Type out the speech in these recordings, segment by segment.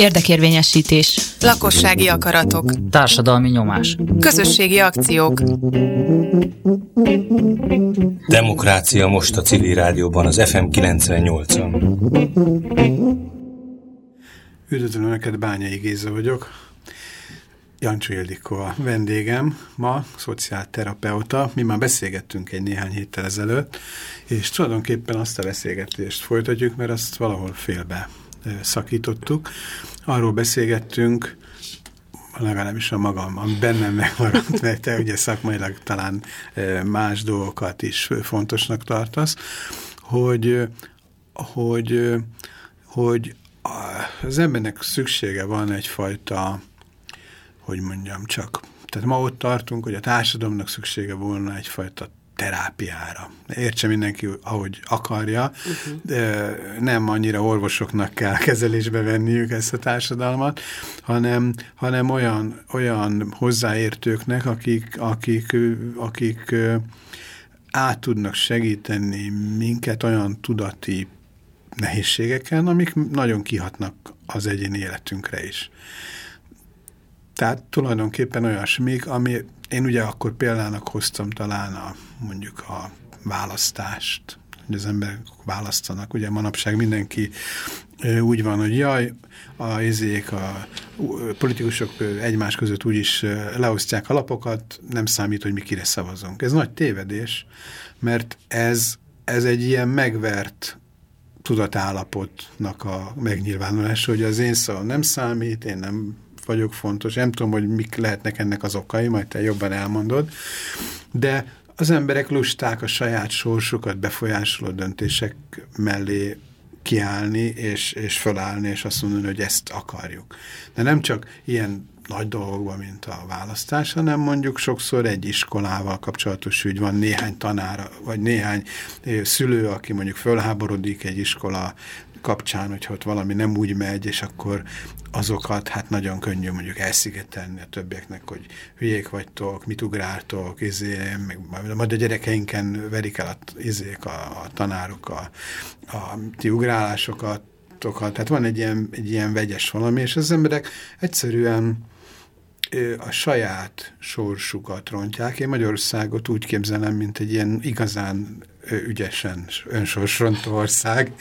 Érdekérvényesítés. Lakossági akaratok. Társadalmi nyomás. Közösségi akciók. Demokrácia most a civil rádióban, az FM 98-on. Üdvözlöm Önöket, Bányai Géza vagyok. Jancsó Ildikó a vendégem ma, szociálterapeuta. Mi már beszélgettünk egy néhány héttel ezelőtt, és tulajdonképpen azt a beszélgetést folytatjuk, mert azt valahol félbe szakítottuk. Arról beszélgettünk, legalábbis a magam, ami bennem megmaradt, mert te ugye szakmailag talán más dolgokat is fontosnak tartasz, hogy, hogy, hogy az embernek szüksége van egyfajta, hogy mondjam csak, tehát ma ott tartunk, hogy a társadalomnak szüksége volna egyfajta terápiára. Értse mindenki, ahogy akarja, uh -huh. nem annyira orvosoknak kell kezelésbe venniük ezt a társadalmat, hanem, hanem olyan, olyan hozzáértőknek, akik, akik, akik át tudnak segíteni minket olyan tudati nehézségeken, amik nagyon kihatnak az egyéni életünkre is. Tehát tulajdonképpen olyasmik, ami én ugye akkor példának hoztam talán a, mondjuk a választást, hogy az emberek választanak. Ugye manapság mindenki úgy van, hogy jaj, a izék, a politikusok egymás között úgyis leosztják a lapokat, nem számít, hogy mi kire szavazunk. Ez nagy tévedés, mert ez, ez egy ilyen megvert tudatállapotnak a megnyilvánulása, hogy az én szavam nem számít, én nem vagyok fontos, nem tudom, hogy mik lehetnek ennek az okai, majd te jobban elmondod, de az emberek lusták a saját sorsukat befolyásoló döntések mellé kiállni, és, és fölállni, és azt mondani, hogy ezt akarjuk. De nem csak ilyen nagy dolgokban, mint a választás, hanem mondjuk sokszor egy iskolával kapcsolatos ügy van, néhány tanára, vagy néhány szülő, aki mondjuk fölháborodik egy iskola kapcsán, hogyha ott valami nem úgy megy, és akkor azokat hát nagyon könnyű mondjuk elszigetelni a többieknek, hogy hülyék vagytok, mit ugráltok, izé, meg majd a gyerekeinken verik el a, izék, a, a tanárok a, a ti ugrálásokat, tehát van egy ilyen, egy ilyen vegyes valami, és az emberek egyszerűen a saját sorsukat rontják. Én Magyarországot úgy képzelem, mint egy ilyen igazán ügyesen önsorsrontó ország.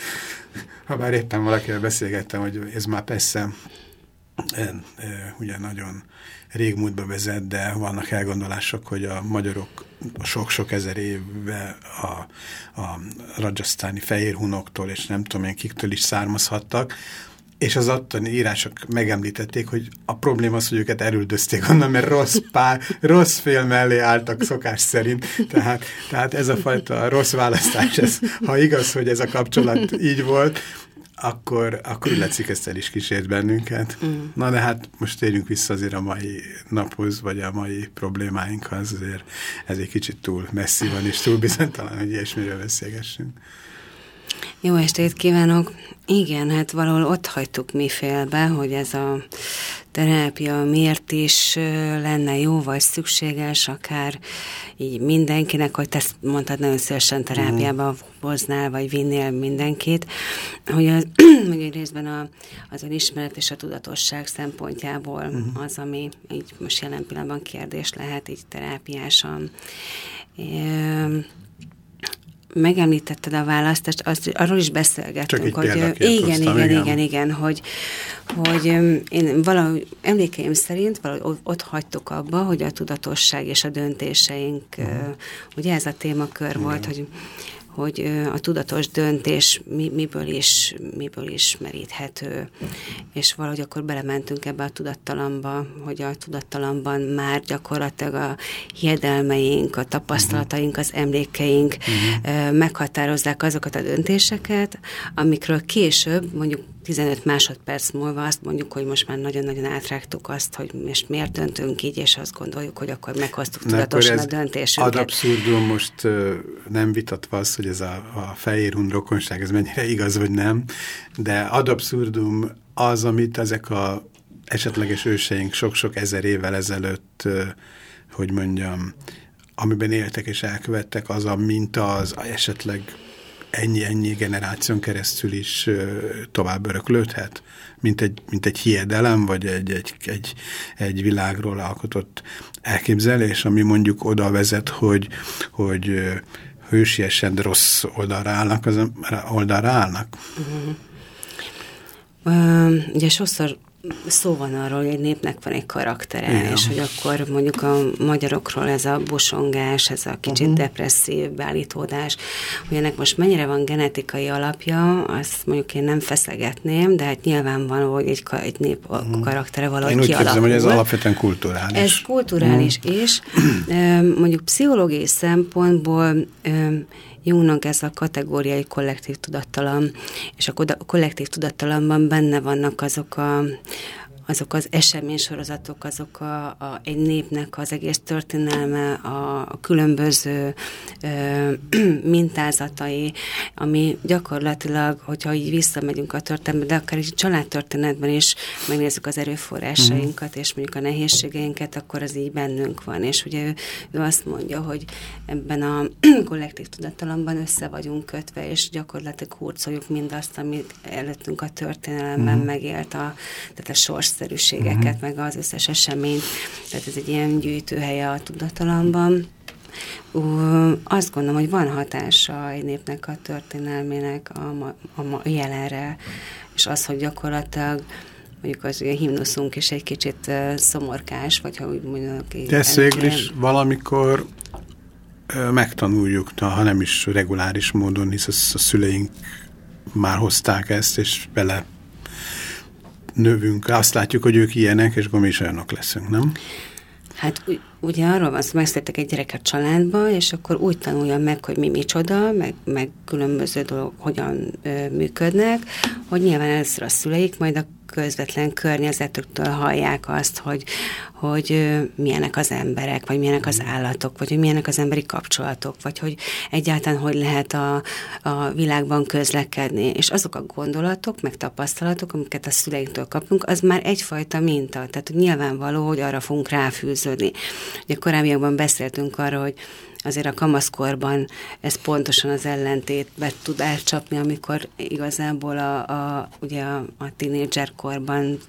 Ha bár éppen valakivel beszélgettem, hogy ez már persze ugye nagyon régmúltba vezet, de vannak elgondolások, hogy a magyarok sok-sok ezer éve a, a rajasztáni fehérhunoktól és nem tudom én kiktől is származhattak, és az attani írások megemlítették, hogy a probléma az, hogy őket erüldözték onnan, mert rossz, pár, rossz fél mellé álltak szokás szerint. Tehát, tehát ez a fajta rossz választás, ez, ha igaz, hogy ez a kapcsolat így volt, akkor, akkor Leci ezt el is kísért bennünket. Mm. Na de hát most térjünk vissza azért a mai naphoz, vagy a mai problémáinkhoz, azért ez egy kicsit túl messzi van, és túl bizonytalan, hogy ilyesmiről beszélgessünk. Jó estét kívánok! Igen, hát valahol ott hagytuk mi félbe, hogy ez a terápia miért is lenne jó, vagy szükséges, akár így mindenkinek, hogy te mondtad, nagyon szívesen terápiába hoznál, vagy vinnél mindenkit, hogy, az, hogy részben a, az ismeret és a tudatosság szempontjából uh-huh. az, ami így most jelen pillanatban kérdés lehet, így terápiásan. É, megemlítetted a választást, azt, arról is beszélgettünk, hogy igen, igen, igen, igen, igen, hogy, hogy én valahogy emlékeim szerint valahogy ott hagytuk abba, hogy a tudatosság és a döntéseink, uh mhm. -huh. ugye ez a témakör igen. volt, hogy hogy a tudatos döntés mi, miből, is, miből is meríthető. És valahogy akkor belementünk ebbe a tudattalamba, hogy a tudattalamban már gyakorlatilag a hiedelmeink, a tapasztalataink, az emlékeink uh-huh. meghatározzák azokat a döntéseket, amikről később, mondjuk 15 másodperc múlva azt mondjuk, hogy most már nagyon-nagyon átrágtuk azt, hogy most miért döntünk így, és azt gondoljuk, hogy akkor meghoztuk tudatosan a döntésünket. Ad abszurdum most nem vitatva az, hogy ez a, a fehér hund rokonság, ez mennyire igaz, vagy nem, de ad abszurdum az, amit ezek a esetleges őseink sok-sok ezer évvel ezelőtt, hogy mondjam, amiben éltek és elkövettek, az a minta, az esetleg ennyi-ennyi generáción keresztül is tovább öröklődhet, mint egy, mint egy hiedelem, vagy egy, egy, egy, egy világról alkotott elképzelés, ami mondjuk oda vezet, hogy, hogy hősiesen rossz oldalra állnak, az oldalra állnak. Uh -huh. Uh, ugye sokszor szó van arról, hogy egy népnek van egy karaktere, Igen. és hogy akkor mondjuk a magyarokról ez a bosongás, ez a kicsit uh-huh. depresszív beállítódás, hogy ennek most mennyire van genetikai alapja, azt mondjuk én nem feszegetném, de hát nyilvánvaló, hogy egy, egy nép uh-huh. karaktere valahogy Én úgy képzem, hogy ez alapvetően kulturális. Ez kulturális uh-huh. is. Mondjuk pszichológiai szempontból Jungnak ez a kategóriai kollektív tudattalam, és a kollektív tudattalamban benne vannak azok a, azok az eseménysorozatok, azok a, a, egy népnek az egész történelme, a, a különböző ö, mintázatai, ami gyakorlatilag, hogyha így visszamegyünk a történetbe, de akár egy családtörténetben is megnézzük az erőforrásainkat, és mondjuk a nehézségeinket, akkor az így bennünk van. És ugye ő, ő azt mondja, hogy ebben a kollektív tudatalomban össze vagyunk kötve, és gyakorlatilag hurcoljuk mindazt, amit előttünk a történelemben mm. megélt, a, tehát a sors korszerűségeket, uh-huh. meg az összes eseményt. Tehát ez egy ilyen gyűjtőhelye a tudatalomban. Uh, azt gondolom, hogy van hatása egy népnek a történelmének a, ma, a ma, jelenre, és az, hogy gyakorlatilag mondjuk az ugye himnuszunk is egy kicsit uh, szomorkás, vagy ha úgy mondjuk... Ezt végül is valamikor uh, megtanuljuk, ha nem is reguláris módon, hisz a, a szüleink már hozták ezt, és bele növünk, azt látjuk, hogy ők ilyenek, és akkor mi is olyanok leszünk, nem? Hát ugye arról van szó, megszülettek egy gyereket családba, és akkor úgy tanulja meg, hogy mi micsoda, meg, meg különböző dolgok hogyan ö, működnek, hogy nyilván először a szüleik, majd a közvetlen környezetüktől hallják azt, hogy, hogy milyenek az emberek, vagy milyenek az állatok, vagy hogy milyenek az emberi kapcsolatok, vagy hogy egyáltalán hogy lehet a, a világban közlekedni. És azok a gondolatok, meg tapasztalatok, amiket a szüleinktől kapunk, az már egyfajta minta. Tehát nyilvánvaló, hogy arra fogunk ráfűződni. Ugye korábbiakban beszéltünk arról, hogy azért a kamaszkorban ez pontosan az ellentétbe tud elcsapni, amikor igazából a, a, ugye a, a tínédzserkorban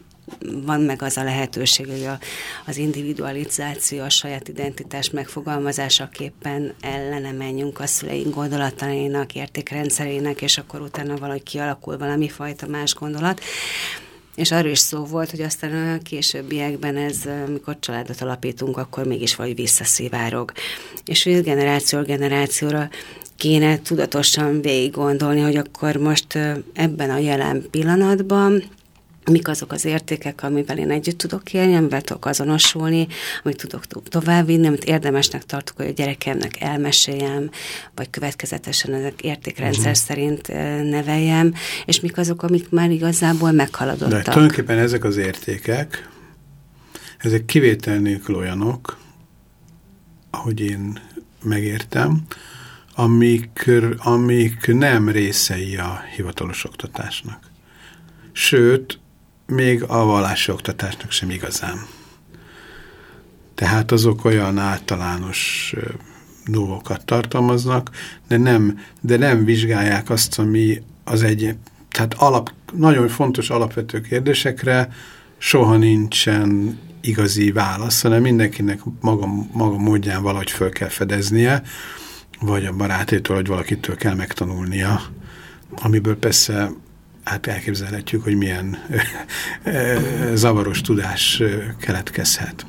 van meg az a lehetőség, hogy a, az individualizáció, a saját identitás megfogalmazásaképpen ellene menjünk a szüleink gondolatainak, értékrendszerének, és akkor utána valahogy kialakul valami fajta más gondolat. És arról is szó volt, hogy aztán a későbbiekben ez, amikor családot alapítunk, akkor mégis vagy visszaszivárog. És hogy ez generáció generációra kéne tudatosan végig gondolni, hogy akkor most ebben a jelen pillanatban mik azok az értékek, amivel én együtt tudok élni, amivel tudok azonosulni, amit tudok továbbvinni, amit érdemesnek tartok, hogy a gyerekemnek elmeséljem, vagy következetesen ezek értékrendszer uh-huh. szerint neveljem, és mik azok, amik már igazából meghaladottak. De tulajdonképpen ezek az értékek, ezek kivétel nélkül olyanok, ahogy én megértem, amik, amik nem részei a hivatalos oktatásnak. Sőt, még a vallási oktatásnak sem igazán. Tehát azok olyan általános dolgokat tartalmaznak, de nem, de nem vizsgálják azt, ami az egy, tehát alap, nagyon fontos alapvető kérdésekre soha nincsen igazi válasz, hanem mindenkinek maga, maga módján valahogy föl kell fedeznie, vagy a barátétől, vagy valakitől kell megtanulnia, amiből persze hát elképzelhetjük, hogy milyen zavaros tudás keletkezhet.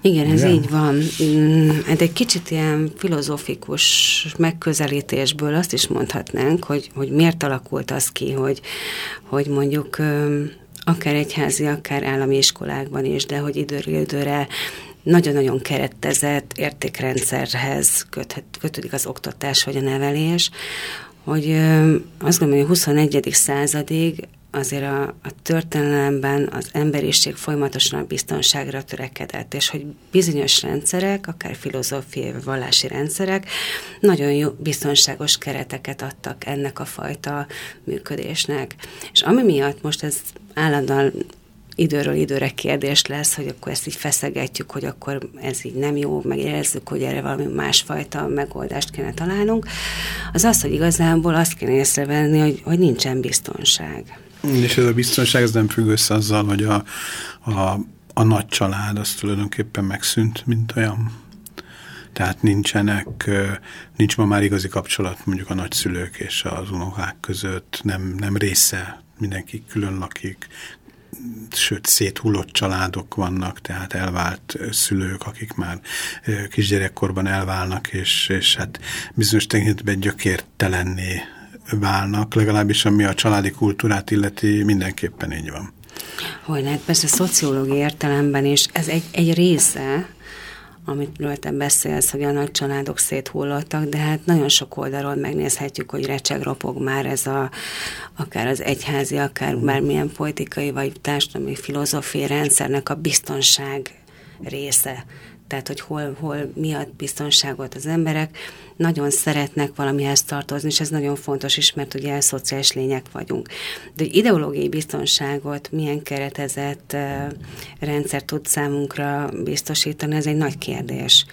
Igen, ez Igen. így van. Mm, hát egy kicsit ilyen filozófikus megközelítésből azt is mondhatnánk, hogy, hogy miért alakult az ki, hogy, hogy mondjuk akár egyházi, akár állami iskolákban is, de hogy időről időre nagyon-nagyon keretezett értékrendszerhez kötődik az oktatás vagy a nevelés, hogy azt gondolom, hogy a 21. századig azért a, a történelemben az emberiség folyamatosan a biztonságra törekedett, és hogy bizonyos rendszerek, akár filozófiai vagy vallási rendszerek nagyon jó biztonságos kereteket adtak ennek a fajta működésnek. És ami miatt most ez állandóan időről időre kérdés lesz, hogy akkor ezt így feszegetjük, hogy akkor ez így nem jó, meg érezzük, hogy erre valami másfajta megoldást kéne találnunk, az az, hogy igazából azt kéne észrevenni, hogy, hogy nincsen biztonság. És ez a biztonság ez nem függ össze azzal, hogy a, a, a nagy család az tulajdonképpen megszűnt, mint olyan. Tehát nincsenek, nincs ma már igazi kapcsolat mondjuk a nagyszülők és az unokák között, nem, nem része, mindenki külön lakik, sőt széthullott családok vannak, tehát elvált szülők, akik már kisgyerekkorban elválnak, és, és hát bizonyos tekintetben gyökértelenné válnak, legalábbis ami a családi kultúrát illeti, mindenképpen így van. Hogy lehet, persze szociológiai értelemben is ez egy, egy része amitről te beszélsz, hogy a nagy családok széthullottak, de hát nagyon sok oldalról megnézhetjük, hogy recseg ropog már ez a, akár az egyházi, akár bármilyen politikai vagy társadalmi filozófiai rendszernek a biztonság része tehát hogy hol, hol miatt biztonságot az emberek nagyon szeretnek valamihez tartozni, és ez nagyon fontos is, mert ugye szociális lények vagyunk. De hogy ideológiai biztonságot milyen keretezett rendszer tud számunkra biztosítani, ez egy nagy kérdés.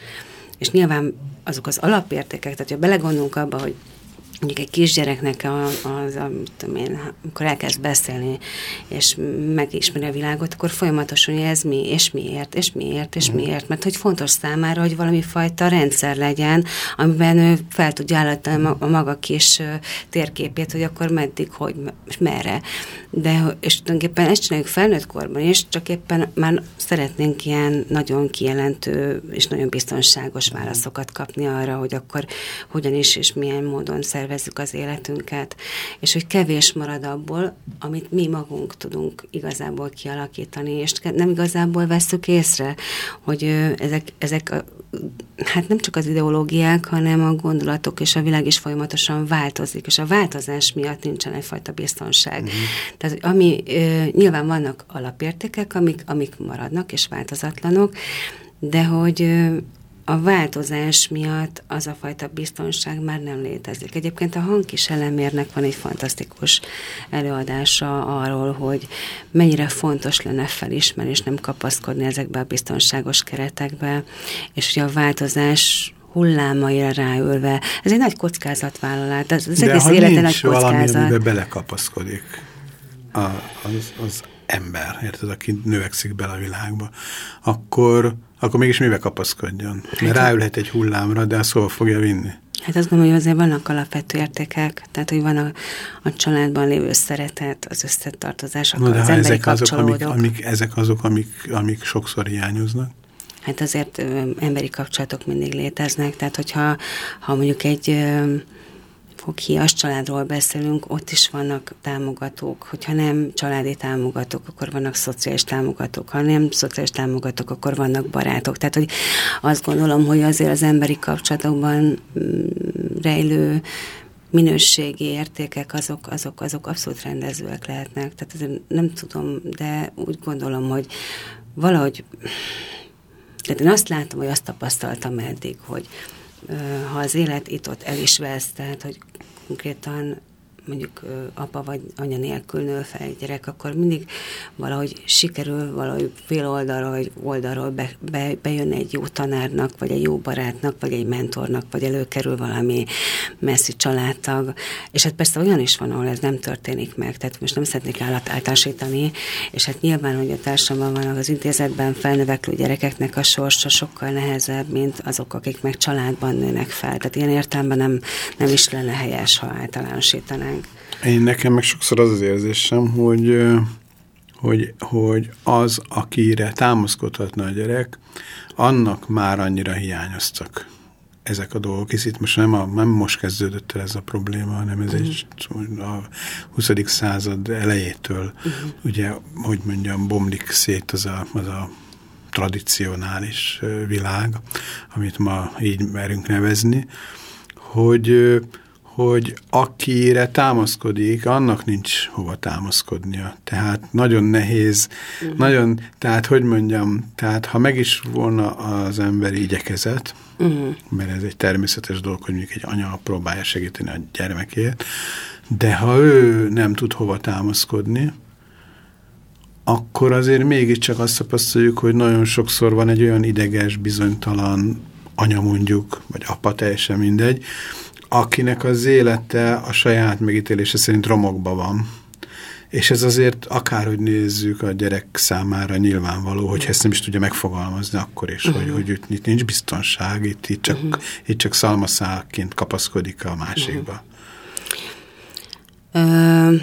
És nyilván azok az alapértékek, tehát ha belegondolunk abba, hogy mondjuk egy kisgyereknek az, az tudom én, amikor elkezd beszélni, és megismeri a világot, akkor folyamatosan, ez mi, és miért, és miért, és mhm. miért, mert hogy fontos számára, hogy valami fajta rendszer legyen, amiben ő fel tudja állítani a maga kis térképét, hogy akkor meddig, hogy, és merre. De, és tulajdonképpen ezt csináljuk felnőtt korban is, csak éppen már szeretnénk ilyen nagyon kijelentő és nagyon biztonságos válaszokat kapni arra, hogy akkor hogyan is és milyen módon szervezni szervezzük az életünket, és hogy kevés marad abból, amit mi magunk tudunk igazából kialakítani, és nem igazából veszük észre, hogy ezek, ezek a, hát nem csak az ideológiák, hanem a gondolatok és a világ is folyamatosan változik, és a változás miatt nincsen egyfajta biztonság. Mm-hmm. Tehát, ami nyilván vannak alapértékek, amik, amik maradnak és változatlanok, de hogy a változás miatt az a fajta biztonság már nem létezik. Egyébként a hangkis elemérnek van egy fantasztikus előadása arról, hogy mennyire fontos lenne felismerni és nem kapaszkodni ezekbe a biztonságos keretekbe, és hogy a változás hullámaira ráülve. Ez egy nagy kockázatvállalás, az, az De egész élete nagy kockázat. valami, belekapaszkodik a, az, az ember, érted, aki növekszik bele a világba, akkor akkor mégis mivel kapaszkodjon? Mert hát, ráülhet egy hullámra, de azt hova fogja vinni? Hát azt gondolom, hogy azért vannak alapvető értékek, tehát hogy van a, a családban lévő szeretet, az összetartozás, akkor az emberi ezek azok, amik, amik, ezek azok, amik, amik sokszor hiányoznak? Hát azért ö, emberi kapcsolatok mindig léteznek, tehát hogyha ha mondjuk egy ö, foghias családról beszélünk, ott is vannak támogatók. Hogyha nem családi támogatók, akkor vannak szociális támogatók. Ha nem szociális támogatók, akkor vannak barátok. Tehát, hogy azt gondolom, hogy azért az emberi kapcsolatokban mm, rejlő minőségi értékek, azok, azok, azok abszolút rendezőek lehetnek. Tehát nem tudom, de úgy gondolom, hogy valahogy tehát én azt látom, hogy azt tapasztaltam eddig, hogy ha az élet itt-ott el is vesz, tehát hogy konkrétan mondjuk apa vagy anya nélkül nő fel egy gyerek, akkor mindig valahogy sikerül valahogy fél oldalról vagy oldalról be, be, bejön egy jó tanárnak, vagy egy jó barátnak, vagy egy mentornak, vagy előkerül valami messzi családtag. És hát persze olyan is van, ahol ez nem történik meg, tehát most nem szeretnék állat általánosítani, és hát nyilván, hogy a társadalomban van az intézetben felnövekvő gyerekeknek a sorsa sokkal nehezebb, mint azok, akik meg családban nőnek fel. Tehát ilyen értelemben nem, nem is lenne helyes, ha általánosítanánk. Én nekem meg sokszor az az érzésem, hogy, hogy, hogy az, akire támaszkodhatna a gyerek, annak már annyira hiányoztak ezek a dolgok, hisz itt most nem, a, nem most kezdődött el ez a probléma, hanem ez uh -huh. egy a 20. század elejétől, uh mhm. -huh. ugye, hogy mondjam, bomlik szét az a, az a tradicionális világ, amit ma így merünk nevezni, hogy hogy akire támaszkodik, annak nincs hova támaszkodnia. Tehát nagyon nehéz, uh -huh. nagyon, tehát hogy mondjam, tehát ha meg is volna az emberi igyekezet, uh -huh. mert ez egy természetes dolog, hogy mondjuk egy anya próbálja segíteni a gyermekét, de ha ő nem tud hova támaszkodni, akkor azért mégiscsak azt tapasztaljuk, hogy nagyon sokszor van egy olyan ideges, bizonytalan anya mondjuk, vagy apa, teljesen mindegy, akinek az élete a saját megítélése szerint romokba van. És ez azért akárhogy nézzük a gyerek számára nyilvánvaló, hogy ezt nem is tudja megfogalmazni akkor is, uh -huh. hogy, mhm. hogy itt nincs biztonság, itt, itt, csak, uh mhm. -huh. itt csak szalmaszálként kapaszkodik a másikba. Uh -huh. uh,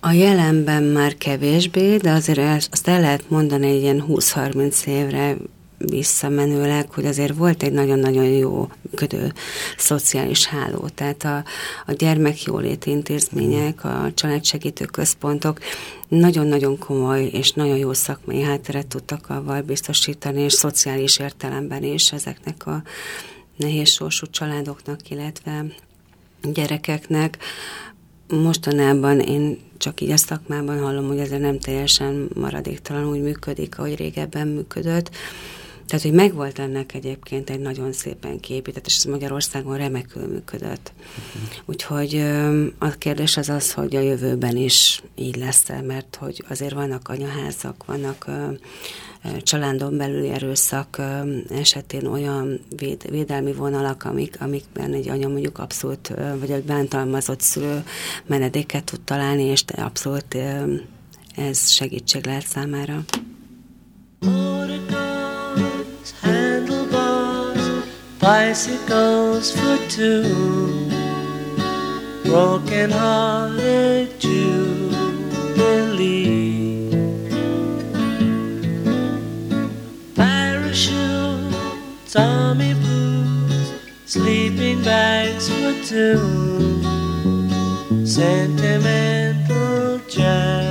a jelenben már kevésbé, de azért azt el lehet mondani egy ilyen 20-30 évre visszamenőleg, hogy azért volt egy nagyon-nagyon jó ködő szociális háló. Tehát a, a gyermekjóléti intézmények, a családsegítő központok nagyon-nagyon komoly és nagyon jó szakmai hátteret tudtak avval biztosítani, és szociális értelemben is ezeknek a nehéz sorsú családoknak, illetve gyerekeknek. Mostanában én csak így a szakmában hallom, hogy ez nem teljesen maradéktalan úgy működik, ahogy régebben működött. Tehát, hogy megvolt ennek egyébként egy nagyon szépen kiépített, és ez Magyarországon remekül működött. Uh-huh. Úgyhogy a kérdés az az, hogy a jövőben is így lesz-e, mert hogy azért vannak anyaházak, vannak családon belüli erőszak esetén olyan véd, védelmi vonalak, amik, amikben egy anya mondjuk abszolút, vagy egy bántalmazott szülő menedéket tud találni, és abszolút ez segítség lehet számára. Bicycles for two, broken hearted jubilee. Parachutes, army boots, sleeping bags for two, sentimental jamboree.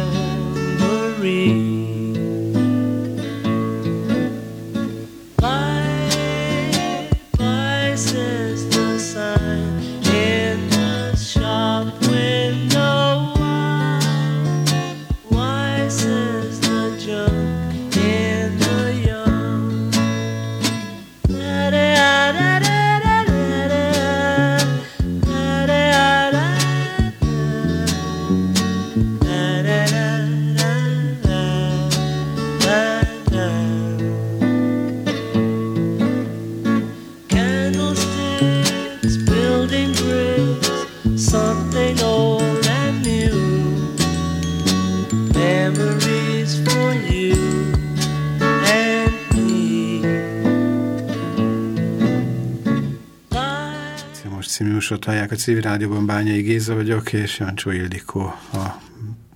Műsort hallják a civil rádióban, Bányai Géza vagyok, és Jancsó Ildikó a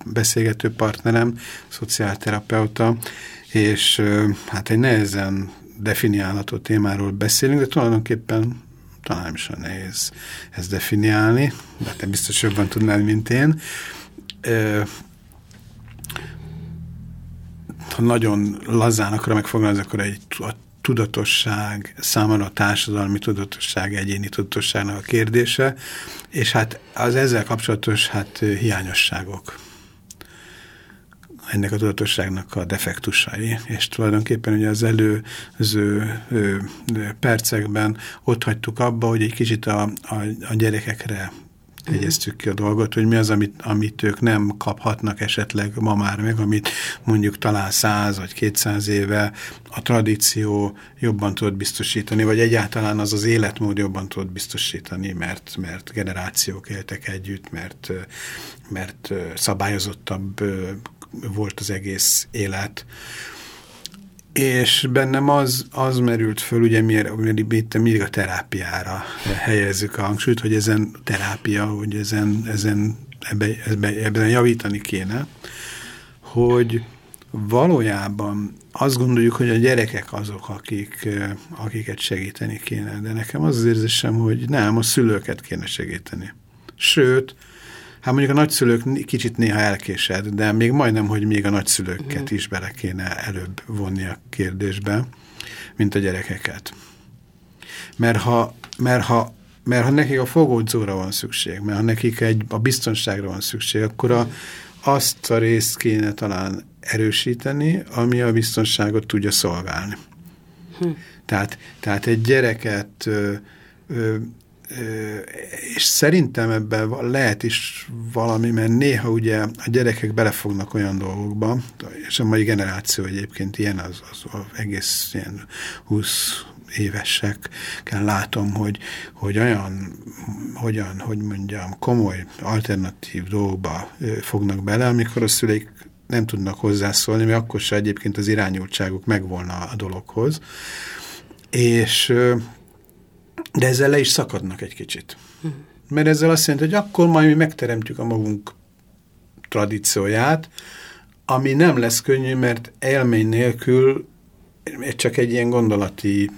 beszélgető partnerem, szociálterapeuta, és hát egy nehezen definiálható témáról beszélünk, de tulajdonképpen talán is olyan nehéz ezt definiálni, de te biztos jobban tudnád, mint én. Ha nagyon lazán akarom megfogalmazni, akkor egy a tudatosság, számára a társadalmi tudatosság, egyéni tudatosságnak a kérdése, és hát az ezzel kapcsolatos hát hiányosságok. Ennek a tudatosságnak a defektusai, és tulajdonképpen ugye az előző percekben ott hagytuk abba, hogy egy kicsit a, a, a gyerekekre hegyeztük ki a dolgot, hogy mi az, amit, amit ők nem kaphatnak esetleg ma már meg, amit mondjuk talán száz vagy kétszáz éve a tradíció jobban tud biztosítani, vagy egyáltalán az az életmód jobban tud biztosítani, mert, mert generációk éltek együtt, mert, mert szabályozottabb volt az egész élet és bennem az, az merült föl, ugye miért, miért mindig a terápiára helyezzük a hangsúlyt, hogy ezen terápia, hogy ezen, ezen ebbe, ebbe, ebben javítani kéne, hogy valójában azt gondoljuk, hogy a gyerekek azok, akik, akiket segíteni kéne, de nekem az az érzésem, hogy nem, a szülőket kéne segíteni. Sőt, Hát mondjuk a nagyszülők kicsit néha elkésed, de még majdnem, hogy még a nagyszülőket uh-huh. is bele kéne előbb vonni a kérdésbe, mint a gyerekeket. Mert ha, mert ha, mert ha nekik a fogódzóra van szükség, mert ha nekik egy, a biztonságra van szükség, akkor a, azt a részt kéne talán erősíteni, ami a biztonságot tudja szolgálni. Hm. Tehát, tehát egy gyereket ö, ö, és szerintem ebben lehet is valami, mert néha ugye a gyerekek belefognak olyan dolgokba, és a mai generáció egyébként ilyen, az, az, az egész ilyen 20 kell látom, hogy, hogy olyan, hogyan, hogy mondjam, komoly alternatív dolgokba fognak bele, amikor a szüleik nem tudnak hozzászólni, mert akkor se egyébként az irányultságuk megvolna a dologhoz. És de ezzel le is szakadnak egy kicsit. Mert ezzel azt jelenti, hogy akkor majd mi megteremtjük a magunk tradícióját, ami nem lesz könnyű, mert élmény nélkül csak egy ilyen gondolati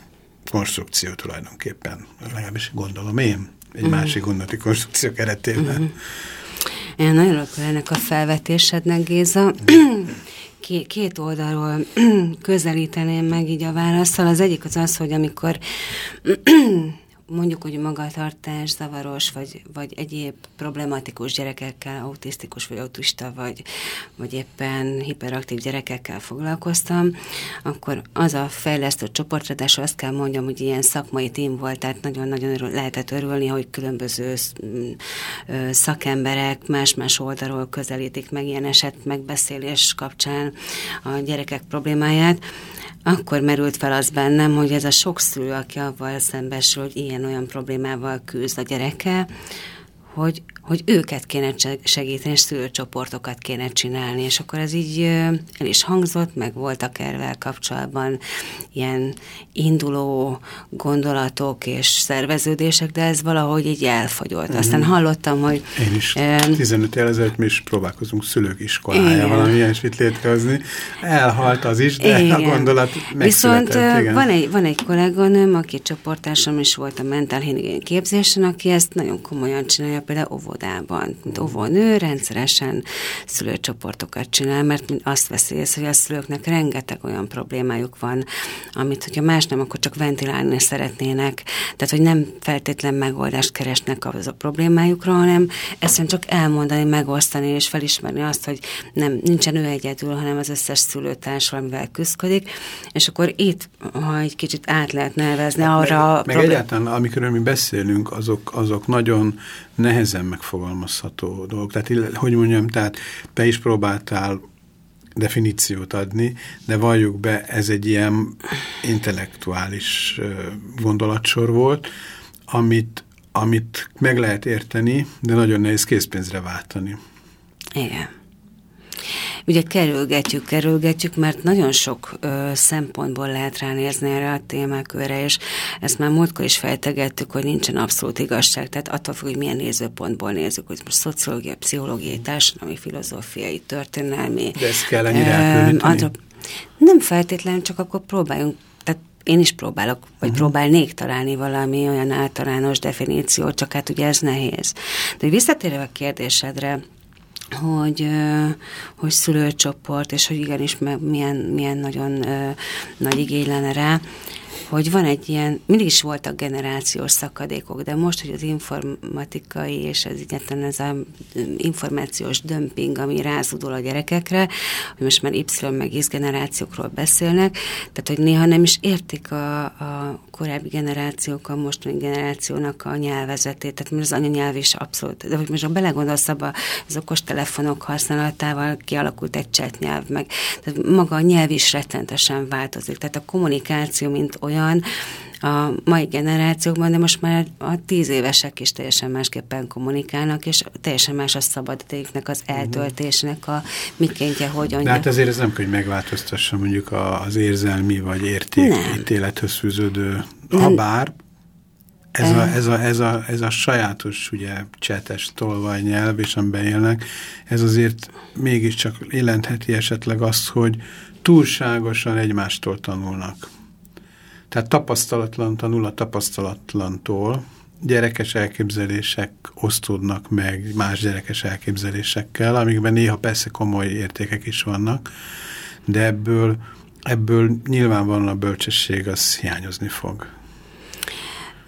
konstrukció tulajdonképpen. Legalábbis gondolom én, egy mm. másik gondolati konstrukció keretében. Mm. Én nagyon örülök ennek a felvetésednek, Géza. két oldalról közelíteném meg így a válaszsal. Az egyik az az, hogy amikor mondjuk, hogy magatartás zavaros, vagy, vagy egyéb problematikus gyerekekkel, autisztikus vagy autista, vagy, vagy éppen hiperaktív gyerekekkel foglalkoztam, akkor az a fejlesztő csoportradás, azt kell mondjam, hogy ilyen szakmai tím volt, tehát nagyon-nagyon örül, lehetett örülni, hogy különböző szakemberek más-más oldalról közelítik meg ilyen eset megbeszélés kapcsán a gyerekek problémáját akkor merült fel az bennem, hogy ez a sok szülő, aki avval szembesül, hogy ilyen-olyan problémával küzd a gyereke, hogy hogy őket kéne segíteni, és szülőcsoportokat kéne csinálni, és akkor ez így el is hangzott, meg voltak erről kapcsolatban ilyen induló gondolatok és szerveződések, de ez valahogy így elfogyott. Mm -hmm. Aztán hallottam, hogy... Én is. Um, 15 év ezelőtt mi is próbálkozunk szülők iskolája valami ilyesmit létrehozni. Elhalt az is, de igen. a gondolat Viszont igen. van egy, van egy kolléganőm, aki csoportásom is volt a mentál képzésen, aki ezt nagyon komolyan csinálja, például óvodában, mint óvónő rendszeresen szülőcsoportokat csinál, mert azt veszi észre, hogy a szülőknek rengeteg olyan problémájuk van, amit, hogyha más nem, akkor csak ventilálni szeretnének, tehát, hogy nem feltétlen megoldást keresnek az a problémájukra, hanem ezt csak elmondani, megosztani és felismerni azt, hogy nem, nincsen ő egyedül, hanem az összes szülőtárs valamivel küzdik, és akkor itt, ha egy kicsit át lehet nevezni hát arra... Meg, meg egyáltalán, amikor mi beszélünk, azok, azok nagyon nehezen megfogalmazható dolgok. Tehát, hogy mondjam, tehát te is próbáltál definíciót adni, de valljuk be, ez egy ilyen intellektuális gondolatsor volt, amit, amit meg lehet érteni, de nagyon nehéz készpénzre váltani. Igen. Ugye kerülgetjük, kerülgetjük, mert nagyon sok ö, szempontból lehet ránézni erre a témakörre, és ezt már múltkor is fejtegettük, hogy nincsen abszolút igazság, tehát attól függ, hogy milyen nézőpontból nézzük, hogy most szociológiai, pszichológiai, társadalmi, filozófiai, történelmi. De ezt kell ennyire ö, Nem feltétlenül, csak akkor próbáljunk tehát én is próbálok, vagy uh-huh. próbálnék találni valami olyan általános definíciót, csak hát ugye ez nehéz. De visszatérve a kérdésedre, hogy, hogy szülőcsoport, és hogy igenis milyen, milyen nagyon nagy igény lenne rá hogy van egy ilyen, mindig is voltak generációs szakadékok, de most, hogy az informatikai és ez egyetlen ez az információs dömping, ami rázudol a gyerekekre, hogy most már Y meg X generációkról beszélnek, tehát hogy néha nem is értik a, a korábbi generációk a mostani generációnak a nyelvezetét, tehát mert az anyanyelv is abszolút, de hogy most ha belegondolsz abba, az okostelefonok használatával kialakult egy csetnyelv, meg tehát maga a nyelv is rettentesen változik, tehát a kommunikáció, mint olyan, olyan a mai generációkban, de most már a tíz évesek is teljesen másképpen kommunikálnak, és teljesen más a szabadidejüknek, az mhm. eltöltésnek a mikéntje, hogyan. De hát azért ez nem kell, hogy megváltoztassa mondjuk az érzelmi vagy értékítélethöz fűződő, ha bár ez a, ez, a, ez, a, ez a sajátos ugye csetes nyelv, és amiben élnek, ez azért mégiscsak jelentheti esetleg azt, hogy túlságosan egymástól tanulnak. Tehát tapasztalatlan tanul a tapasztalatlantól, gyerekes elképzelések osztódnak meg más gyerekes elképzelésekkel, amikben néha persze komoly értékek is vannak, de ebből, ebből nyilvánvalóan a bölcsesség az hiányozni fog.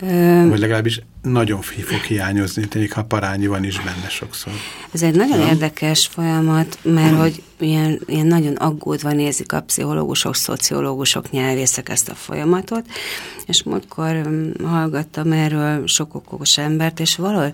Ö... Vagy legalábbis nagyon fog hiányozni, tényleg, ha parányi van is benne sokszor. Ez egy nagyon ja? érdekes folyamat, mert hogy ilyen, ilyen nagyon aggódva nézik a pszichológusok, szociológusok, nyelvészek ezt a folyamatot, és múltkor hallgattam erről sok okos embert, és valahol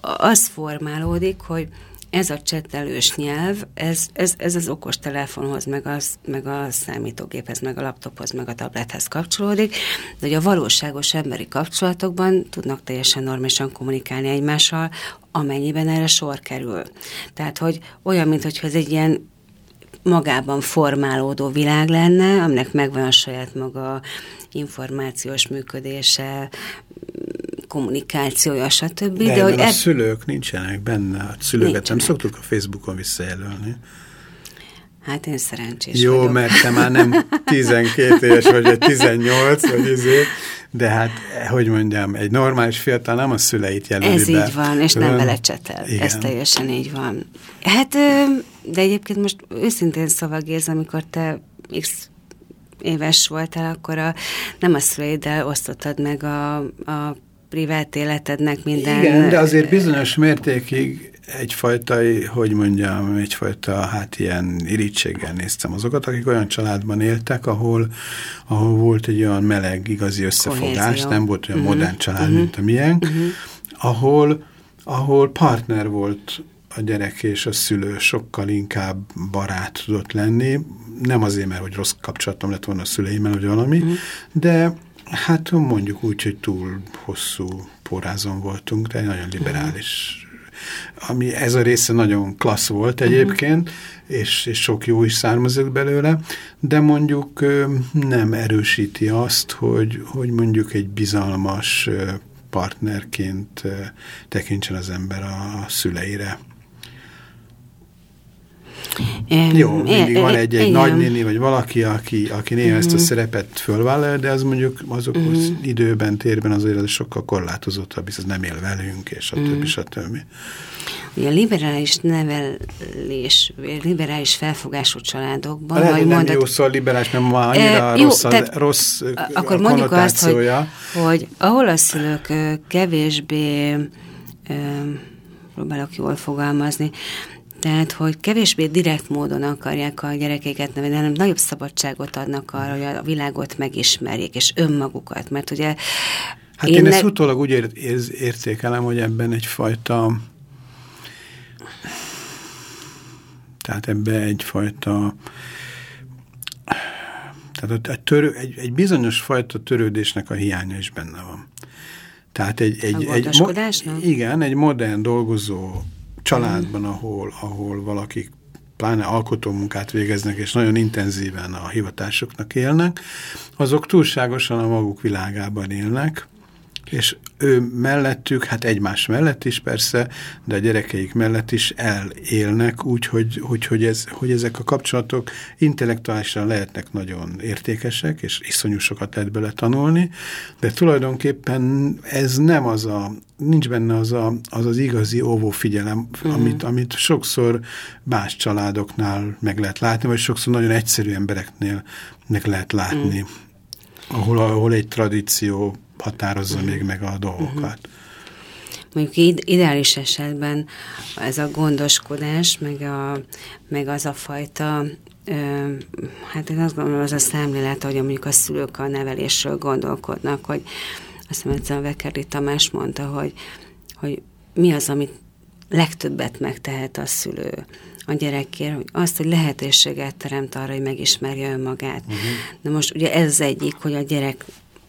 az formálódik, hogy ez a csetelős nyelv, ez, ez, ez az okos telefonhoz, meg, az, meg a számítógéphez, meg a laptophoz, meg a tablethez kapcsolódik, de hogy a valóságos emberi kapcsolatokban tudnak teljesen normálisan kommunikálni egymással, amennyiben erre sor kerül. Tehát, hogy olyan, mintha ez egy ilyen magában formálódó világ lenne, aminek megvan a saját maga információs működése, kommunikációja, stb. De, de hogy a eb... szülők nincsenek benne, a szülőket nincsenek. nem szoktuk a Facebookon visszajelölni. Hát én szerencsés Jó, vagyok. mert te már nem 12 éves vagy, vagy 18, vagy izé, de hát, hogy mondjam, egy normális fiatal nem a szüleit jelöli Ez be. így van, és nem vele csetel. Igen. Ez teljesen így van. Hát, de egyébként most őszintén szóval Géz, amikor te X éves voltál, akkor a, nem a szüleiddel osztottad meg a, a privát életednek minden... Igen, de azért bizonyos mértékig egyfajta, hogy mondjam, egyfajta hát ilyen irítséggel néztem azokat, akik olyan családban éltek, ahol, ahol volt egy olyan meleg, igazi összefogás, Kohézió. nem volt olyan uh mhm. -huh. modern család, uh mhm. -huh. mint a miénk, uh mhm. -huh. ahol, ahol partner volt a gyerek és a szülő sokkal inkább barát tudott lenni, nem azért, mert hogy rossz kapcsolatom lett volna a szüleimmel, vagy valami, uh -huh. de Hát mondjuk úgy, hogy túl hosszú porázon voltunk, de nagyon liberális. Ami ez a része nagyon klassz volt mhm. egyébként, uh -huh. és, és sok jó is származik belőle, de mondjuk nem erősíti azt, hogy, hogy mondjuk egy bizalmas partnerként tekintsen az ember a szüleire. Jó, mindig van egy-egy nagynéni, vagy valaki, aki, aki néha ezt a mhm. szerepet fölvállal, de az mondjuk azok mhm. időben, térben azért az sokkal korlátozottabb, hisz az nem él velünk, és a uh -huh. többi, stb. Ugye a liberális nevelés, liberális felfogású családokban... Lehet, hogy nem mondod, jó szó a liberális, mert ma annyira e, jó, rossz, tehát, rossz Akkor mondjuk azt, hogy, hogy ahol a szülők kevésbé próbálok jól fogalmazni, tehát, hogy kevésbé direkt módon akarják a gyerekeket nevelni, hanem nagyobb szabadságot adnak arra, hogy a világot megismerjék, és önmagukat, mert ugye... Hát én, én ezt utólag úgy ér, ér, értékelem, hogy ebben egyfajta tehát ebbe egyfajta tehát a törő, egy, egy bizonyos fajta törődésnek a hiánya is benne van. Tehát egy, egy, egy igen, egy modern dolgozó családban, ahol, ahol valakik pláne alkotómunkát végeznek, és nagyon intenzíven a hivatásoknak élnek, azok túlságosan a maguk világában élnek, és ő mellettük, hát egymás mellett is persze, de a gyerekeik mellett is elélnek úgy, hogy, hogy, hogy, ez, hogy ezek a kapcsolatok intellektuálisan lehetnek nagyon értékesek, és iszonyú sokat lehet bele tanulni, de tulajdonképpen ez nem az a, nincs benne az a, az, az igazi óvófigyelem, mm. amit, amit sokszor más családoknál meg lehet látni, vagy sokszor nagyon egyszerű embereknél meg lehet látni. Mm. Ahol, ahol egy tradíció határozza uh -huh. még meg a dolgokat. Uh -huh. Mondjuk ideális esetben ez a gondoskodás, meg, a, meg az a fajta hát én azt gondolom, az a szemlélet, hogy mondjuk a szülők a nevelésről gondolkodnak, hogy azt hiszem, egyszer a Vekeri Tamás mondta, hogy, hogy mi az, amit legtöbbet megtehet a szülő a gyerekért, hogy azt, hogy lehetőséget teremt arra, hogy megismerje önmagát. Uh-huh. Na most ugye ez az egyik, hogy a gyerek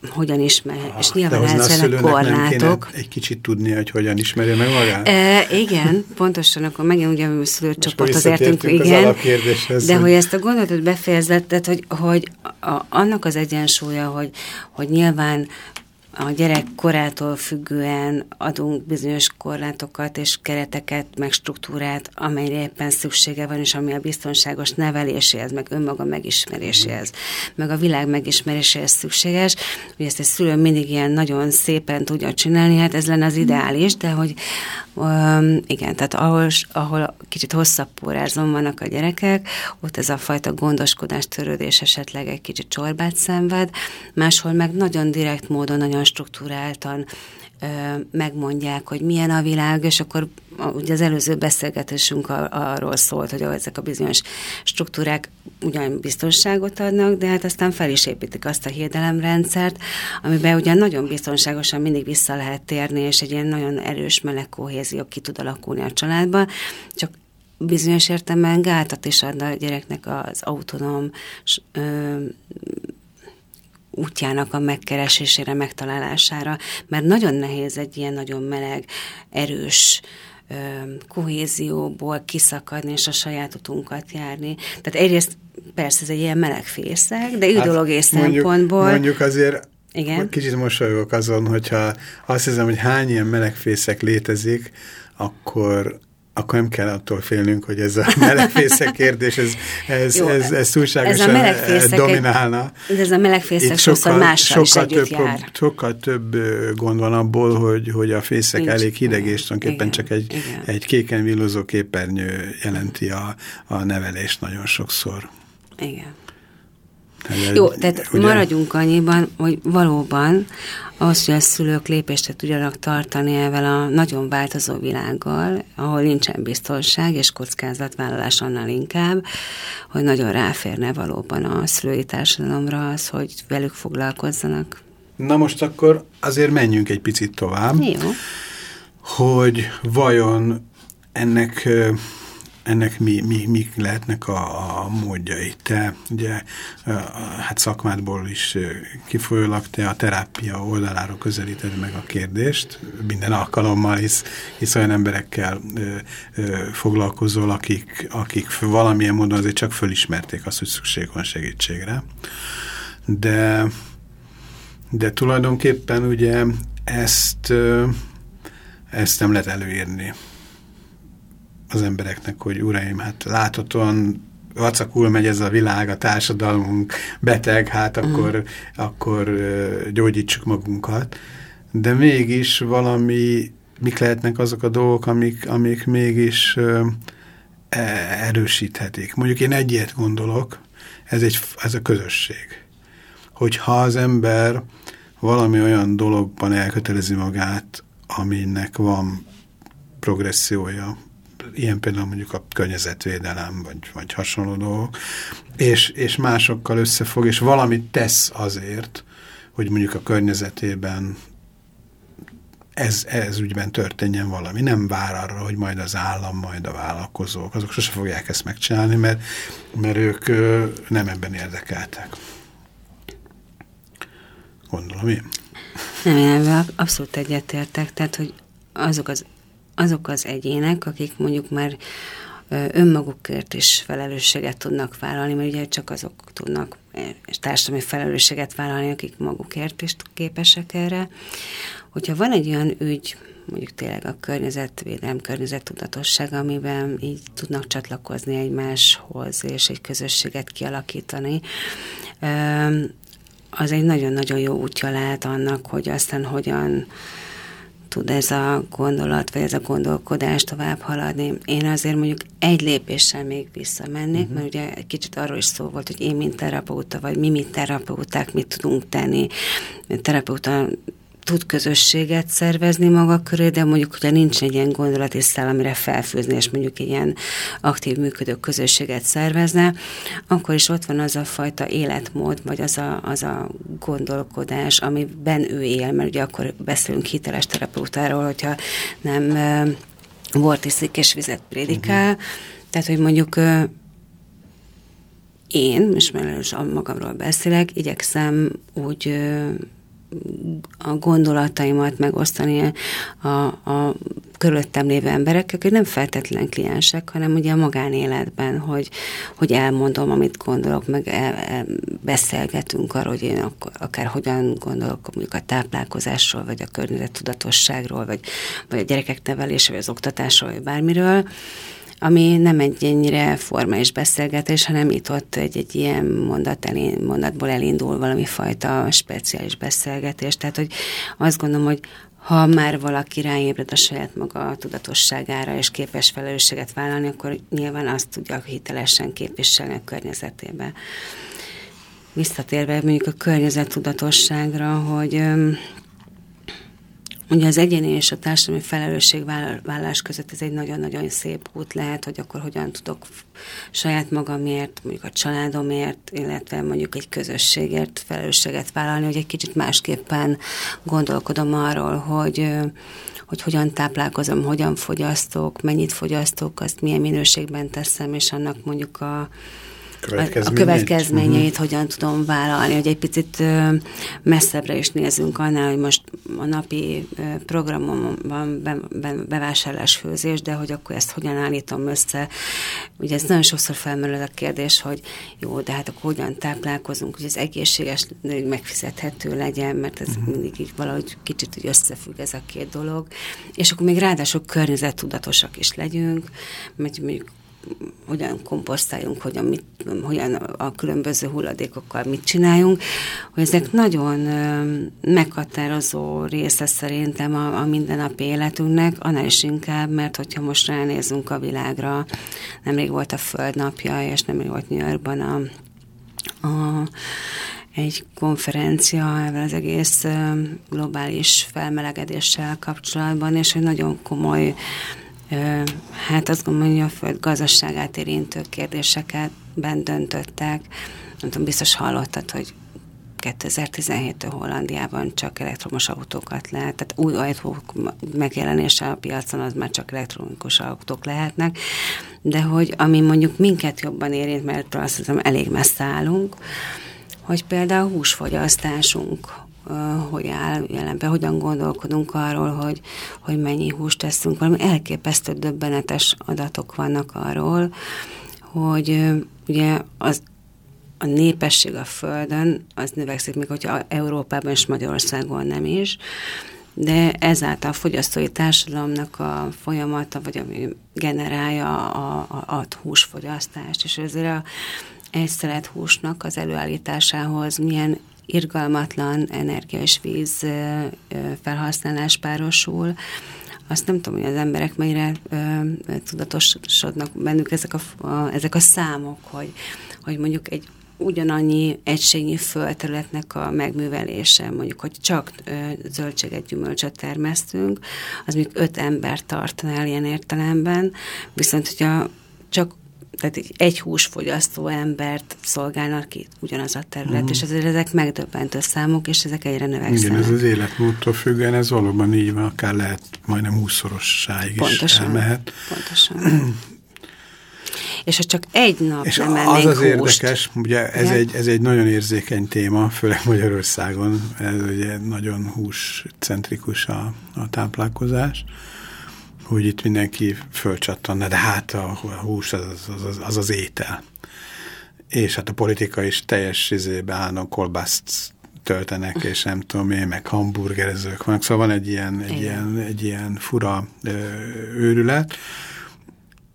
hogyan ismer, és nyilván ezek korlátok. egy kicsit tudni, hogy hogyan ismerje meg magát? E, igen, pontosan, akkor megint ugye a szülőcsoporthoz értünk, igen, de hogy ezt a gondolatot befejezettet, hogy, hogy a, annak az egyensúlya, hogy, hogy nyilván a gyerek korától függően adunk bizonyos korlátokat és kereteket, meg struktúrát, amelyre éppen szüksége van, és ami a biztonságos neveléséhez, meg önmaga megismeréséhez, meg a világ megismeréséhez szükséges. Ugye ezt egy szülő mindig ilyen nagyon szépen tudja csinálni, hát ez lenne az ideális, de hogy um, igen, tehát ahol, ahol kicsit hosszabb pórázon vannak a gyerekek, ott ez a fajta gondoskodás, törődés esetleg egy kicsit csorbát szenved, máshol meg nagyon direkt módon, nagyon nagyon struktúráltan megmondják, hogy milyen a világ, és akkor ugye az előző beszélgetésünk arról szólt, hogy ezek a bizonyos struktúrák ugyan biztonságot adnak, de hát aztán fel is építik azt a hiedelemrendszert, amiben ugyan nagyon biztonságosan mindig vissza lehet térni, és egy ilyen nagyon erős meleg kohézió ki tud alakulni a családban, csak bizonyos értelemben gátat is adna a gyereknek az autonóm útjának a megkeresésére, megtalálására, mert nagyon nehéz egy ilyen nagyon meleg, erős kohézióból kiszakadni és a saját utunkat járni. Tehát egyrészt persze ez egy ilyen meleg fészek, de ideológiai hát szempontból... Mondjuk azért igen. Kicsit mosolyogok azon, hogyha azt hiszem, hogy hány ilyen melegfészek létezik, akkor akkor nem kell attól félnünk, hogy ez a melegfészek kérdés, ez, ez, Jó, ez, ez túlságosan ez a dominálna. De ez a melegfészek sokszor mással sokkal több, jár. Sokkal több gond van abból, hogy, hogy a fészek Nincs. elég hideg, és tulajdonképpen csak egy, egy kéken villozó képernyő jelenti a, a nevelést nagyon sokszor. Igen. Hát, Jó, tehát ugye? maradjunk annyiban, hogy valóban az, hogy a szülők lépést tudjanak tartani ezzel a nagyon változó világgal, ahol nincsen biztonság és kockázatvállalás annál inkább, hogy nagyon ráférne valóban a szülői társadalomra az, hogy velük foglalkozzanak. Na most akkor azért menjünk egy picit tovább. Jó. Hogy vajon ennek ennek mi, mi, mi lehetnek a, a módjai. Te ugye hát szakmádból is kifolyólag te a terápia oldalára közelíted meg a kérdést, minden alkalommal, hisz, hisz olyan emberekkel ö, ö, foglalkozol, akik, akik valamilyen módon azért csak fölismerték azt, hogy szükség van segítségre. De, de tulajdonképpen ugye ezt, ezt nem lehet előírni az embereknek, hogy uraim, hát láthatóan vacakul megy ez a világ, a társadalmunk beteg, hát uh-huh. akkor, -huh. akkor gyógyítsuk magunkat. De mégis valami, mik lehetnek azok a dolgok, amik, amik mégis uh, erősíthetik. Mondjuk én egy ilyet gondolok, ez, egy, ez a közösség. Hogyha az ember valami olyan dologban elkötelezi magát, aminek van progressziója, ilyen például mondjuk a környezetvédelem, vagy, vagy hasonló dolgok, és, és másokkal összefog, és valamit tesz azért, hogy mondjuk a környezetében ez, ez ügyben történjen valami. Nem vár arra, hogy majd az állam, majd a vállalkozók, azok sose fogják ezt megcsinálni, mert, mert ők nem ebben érdekeltek. Gondolom én. Nem, én abszolút egyetértek, tehát, hogy azok az azok az egyének, akik mondjuk már önmagukért is felelősséget tudnak vállalni, mert ugye csak azok tudnak társadalmi felelősséget vállalni, akik magukért is képesek erre. Hogyha van egy olyan ügy, mondjuk tényleg a környezetvédelem, környezettudatosság, amiben így tudnak csatlakozni egymáshoz, és egy közösséget kialakítani, az egy nagyon-nagyon jó útja lehet annak, hogy aztán hogyan tud ez a gondolat, vagy ez a gondolkodás tovább haladni. Én azért mondjuk egy lépéssel még visszamennék, uh-huh. mert ugye egy kicsit arról is szó volt, hogy én, mint terapeuta, vagy mi, mint terapeuták mit tudunk tenni. Terapeuta tud közösséget szervezni maga köré, de mondjuk, hogyha nincs egy ilyen gondolati szál, amire felfőzni, és mondjuk egy ilyen aktív működő közösséget szervezne, akkor is ott van az a fajta életmód, vagy az a, az a gondolkodás, amiben ő él, mert ugye akkor beszélünk hiteles terapeutáról, hogyha nem vortiszik és vizet prédikál, uh-huh. tehát, hogy mondjuk én, és mert magamról beszélek, igyekszem úgy a gondolataimat megosztani a, a körülöttem lévő emberekkel, hogy nem feltétlen kliensek, hanem ugye a magánéletben, hogy, hogy elmondom, amit gondolok, meg el, el, beszélgetünk arról, hogy én akkor, akár hogyan gondolok mondjuk a táplálkozásról, vagy a környezettudatosságról, vagy, vagy a gyerekek nevelése, vagy az oktatásról, vagy bármiről, ami nem egy ennyire formális beszélgetés, hanem itt ott egy, egy ilyen mondat elén, mondatból elindul valami fajta speciális beszélgetés. Tehát, hogy azt gondolom, hogy ha már valaki ráébred a saját maga tudatosságára, és képes felelősséget vállalni, akkor nyilván azt tudja hitelesen képviselni a környezetébe. Visszatérve mondjuk a környezet tudatosságra, hogy Ugye az egyéni és a társadalmi felelősségvállás között ez egy nagyon-nagyon szép út lehet, hogy akkor hogyan tudok saját magamért, mondjuk a családomért, illetve mondjuk egy közösségért felelősséget vállalni, hogy egy kicsit másképpen gondolkodom arról, hogy hogy hogyan táplálkozom, hogyan fogyasztok, mennyit fogyasztok, azt milyen minőségben teszem, és annak mondjuk a, a következményeit uh-huh. hogyan tudom vállalni, hogy egy picit messzebbre is nézzünk annál, hogy most a napi programom van be, be, bevásárlás főzés, de hogy akkor ezt hogyan állítom össze. Ugye ez nagyon sokszor felmerül a kérdés, hogy jó, de hát akkor hogyan táplálkozunk, hogy ez egészséges, megfizethető legyen, mert ez uh-huh. mindig így valahogy kicsit úgy összefügg ez a két dolog. És akkor még ráadásul környezettudatosak is legyünk, mert mondjuk hogyan komposztáljunk, hogyan, mit, hogyan a különböző hulladékokkal mit csináljunk, hogy ezek nagyon meghatározó része szerintem a, a mindennapi életünknek, annál is inkább, mert hogyha most ránézünk a világra, nemrég volt a Földnapja, és nemrég volt New Yorkban a, a egy konferencia ezzel az egész globális felmelegedéssel kapcsolatban, és hogy nagyon komoly hát azt gondolom, hogy a föld gazdaságát érintő kérdéseket ben döntöttek. Nem tudom, biztos hallottad, hogy 2017-től Hollandiában csak elektromos autókat lehet, tehát új autók megjelenése a piacon az már csak elektronikus autók lehetnek, de hogy ami mondjuk minket jobban érint, mert azt hiszem elég messze állunk, hogy például a húsfogyasztásunk hogy áll jelenben, hogyan gondolkodunk arról, hogy, hogy mennyi húst teszünk. Valami elképesztő döbbenetes adatok vannak arról, hogy ugye az, a népesség a Földön, az növekszik, még hogyha Európában és Magyarországon nem is, de ezáltal a fogyasztói társadalomnak a folyamata, vagy ami generálja a, a, a húsfogyasztást, és ezért a egy szelet húsnak az előállításához milyen irgalmatlan energia és víz felhasználás párosul, azt nem tudom, hogy az emberek mennyire tudatosodnak bennük ezek a, a, ezek a számok, hogy, hogy mondjuk egy ugyanannyi egységnyi földterületnek a megművelése, mondjuk, hogy csak ö, zöldséget, gyümölcsöt termesztünk, az még öt ember tartaná ilyen értelemben, viszont hogyha csak tehát egy húsfogyasztó embert szolgálnak ki ugyanaz a terület, mm. és ezért ezek megdöbbentő számok, és ezek egyre növekszenek. Igen, ez az életmódtól függően, ez valóban így van, akár lehet majdnem húszszorossáig pontosan, is elmehet. Pontosan. és ha csak egy nap és nem az az húst, érdekes, ugye ez egy, ez egy nagyon érzékeny téma, főleg Magyarországon, ez ugye nagyon húscentrikus a, a táplálkozás, hogy itt mindenki fölcsattanna, de hát a, a hús az az, az az az étel. És hát a politika is teljes izébe állnak, kolbászt töltenek, és nem tudom én, meg hamburgerezők vannak, szóval van egy ilyen, egy ilyen, egy ilyen fura ö, őrület,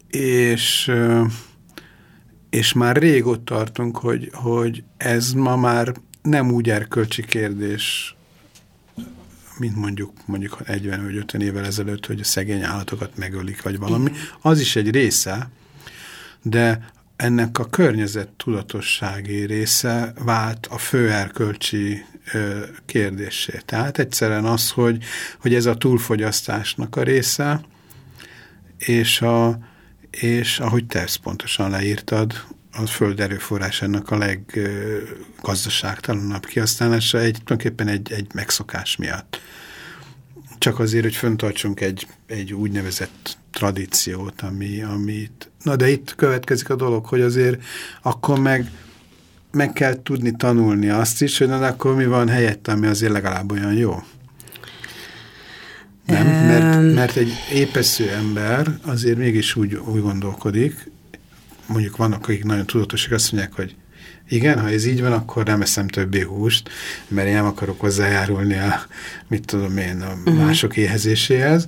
és, ö, és már rég ott tartunk, hogy, hogy ez ma már nem úgy erkölcsi kérdés, mint mondjuk mondjuk 40 vagy 50 évvel ezelőtt, hogy a szegény állatokat megölik, vagy valami. Az is egy része, de ennek a környezet tudatossági része vált a főerkölcsi kérdésé. Tehát egyszerűen az, hogy, hogy ez a túlfogyasztásnak a része, és, a, és ahogy te ezt pontosan leírtad, a föld erőforrásának a leggazdaságtalanabb kihasználása egy, tulajdonképpen egy, egy megszokás miatt. Csak azért, hogy föntartsunk egy, egy úgynevezett tradíciót, ami, amit... Na de itt következik a dolog, hogy azért akkor meg, meg kell tudni tanulni azt is, hogy na akkor mi van helyette, ami azért legalább olyan jó. Nem? Mert, mert egy épesző ember azért mégis úgy, úgy gondolkodik, mondjuk vannak, akik nagyon tudatosak, azt mondják, hogy igen, ha ez így van, akkor nem eszem többé húst, mert én nem akarok hozzájárulni a, mit tudom én, a uh mhm. -huh. mások éhezéséhez,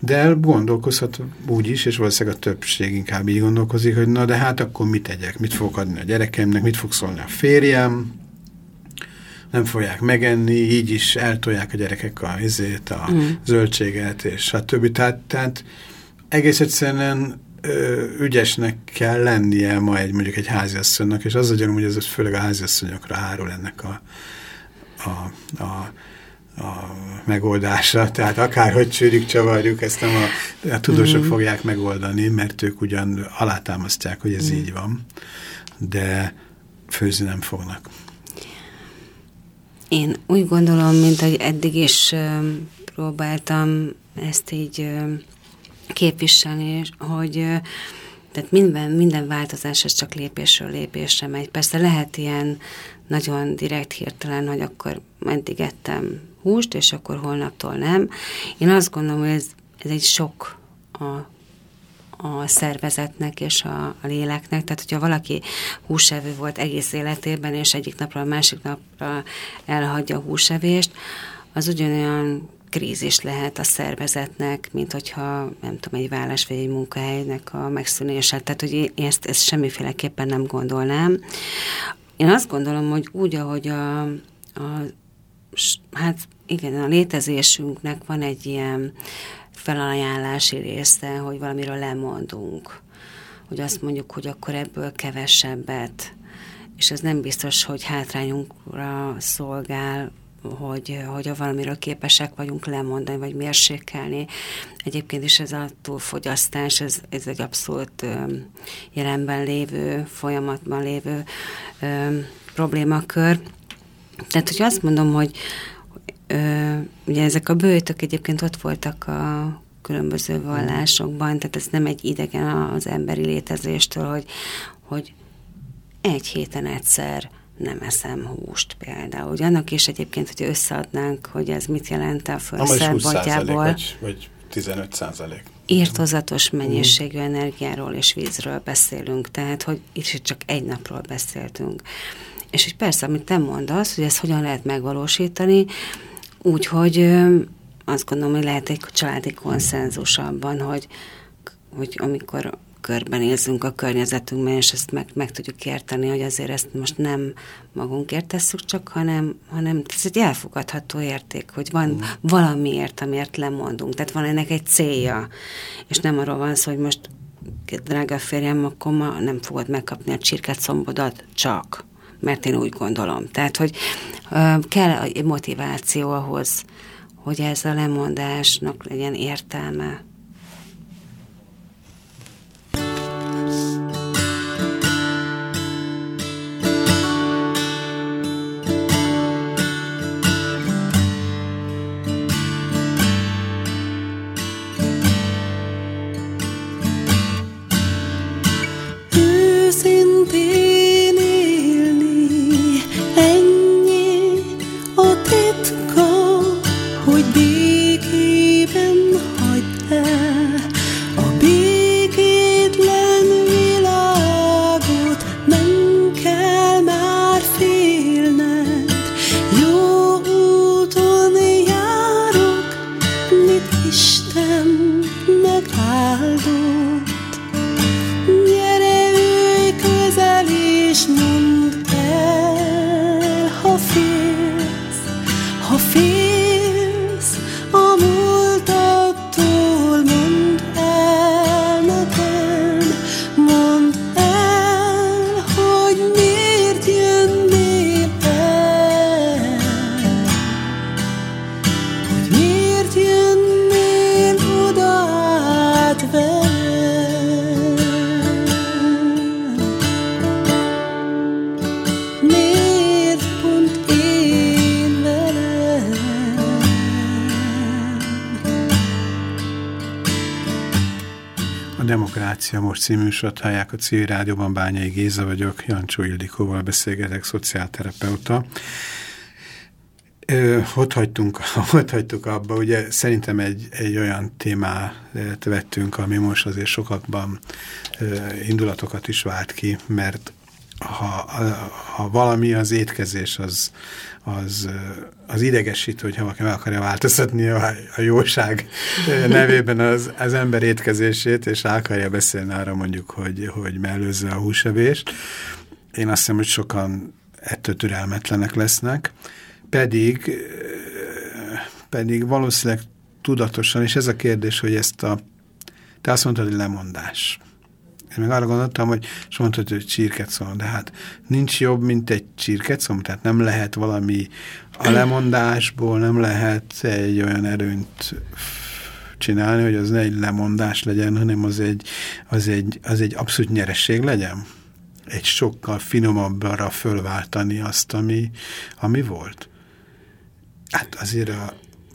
de gondolkozhat úgy is, és valószínűleg a többség inkább így gondolkozik, hogy na de hát akkor mit tegyek, mit fogok adni a gyerekemnek, mit fog szólni a férjem, nem fogják megenni, így is eltolják a gyerekek a izét, a. -huh. zöldséget, és a többi. Tehát, tehát egész egyszerűen ügyesnek kell lennie ma egy, mondjuk egy háziasszonynak, és az a gyanúm, hogy ez főleg a háziasszonyokra hárul ennek a, a, a, a megoldásra, tehát akárhogy csűrjük, csavarjuk, ezt nem a, a tudósok mm -hmm. fogják megoldani, mert ők ugyan alátámasztják, hogy ez mm. így van, de főzni nem fognak. Én úgy gondolom, mint hogy eddig is próbáltam ezt így képviselni, hogy tehát minden, minden változás ez csak lépésről lépésre megy. Persze lehet ilyen nagyon direkt hirtelen, hogy akkor eddig ettem húst, és akkor holnaptól nem. Én azt gondolom, hogy ez, ez egy sok a, a szervezetnek és a, a léleknek. Tehát, hogyha valaki húsevő volt egész életében, és egyik napra a másik napra elhagyja a húsevést, az ugyanolyan krízis lehet a szervezetnek, mint hogyha, nem tudom, egy vállás vagy egy munkahelynek a megszűnése. Tehát, hogy én ezt, ezt semmiféleképpen nem gondolnám. Én azt gondolom, hogy úgy, ahogy a, a hát igen, a létezésünknek van egy ilyen felajánlási része, hogy valamiről lemondunk. Hogy azt mondjuk, hogy akkor ebből kevesebbet, és ez nem biztos, hogy hátrányunkra szolgál, hogy, hogy a valamiről képesek vagyunk lemondani, vagy mérsékelni. Egyébként is ez a túlfogyasztás, ez, ez egy abszolút jelenben lévő, folyamatban lévő problémakör. Tehát, hogy azt mondom, hogy ö, ugye ezek a bőjtök egyébként ott voltak a különböző vallásokban, tehát ez nem egy idegen az emberi létezéstől, hogy, hogy egy héten egyszer nem eszem húst például. Ugye annak is egyébként, hogy összeadnánk, hogy ez mit jelent a fölszerbontjából. Vagy, vagy 15 százalék. Írtozatos mennyiségű energiáról és vízről beszélünk, tehát hogy itt csak egy napról beszéltünk. És hogy persze, amit te mondasz, hogy ezt hogyan lehet megvalósítani, úgyhogy azt gondolom, hogy lehet egy családi konszenzus abban, hogy, hogy amikor körbenézzünk a környezetünkben, és ezt meg, meg tudjuk érteni, hogy azért ezt most nem magunkért tesszük csak, hanem, hanem ez egy elfogadható érték, hogy van mm. valamiért, amiért lemondunk. Tehát van ennek egy célja, és nem arról van szó, hogy most drága férjem, akkor ma nem fogod megkapni a csirket szombodat csak, mert én úgy gondolom. Tehát, hogy uh, kell egy motiváció ahhoz, hogy ez a lemondásnak legyen értelme. de című műsort hallják a civil rádióban, Bányai Géza vagyok, Jancsó Ildikóval beszélgetek, szociálterapeuta. Ö, ott, hagytunk, ott hagytuk abba, ugye szerintem egy, egy olyan témát vettünk, ami most azért sokakban indulatokat is vált ki, mert ha, ha valami az étkezés, az, az, az idegesít, hogyha valaki meg akarja változtatni a, a jóság nevében az, az ember étkezését, és akarja beszélni arra mondjuk, hogy, hogy mellőzze a húsevést. Én azt hiszem, hogy sokan ettől türelmetlenek lesznek, pedig, pedig valószínűleg tudatosan, és ez a kérdés, hogy ezt a, te azt mondtad, hogy lemondás. Én meg arra gondoltam, hogy és mondtad, hogy csirkecom, de hát nincs jobb, mint egy csirkecom, tehát nem lehet valami a lemondásból, nem lehet egy olyan erőnt csinálni, hogy az ne egy lemondás legyen, hanem az egy, az egy, az egy abszolút nyeresség legyen. Egy sokkal finomabbra fölváltani azt, ami, ami volt. Hát azért a,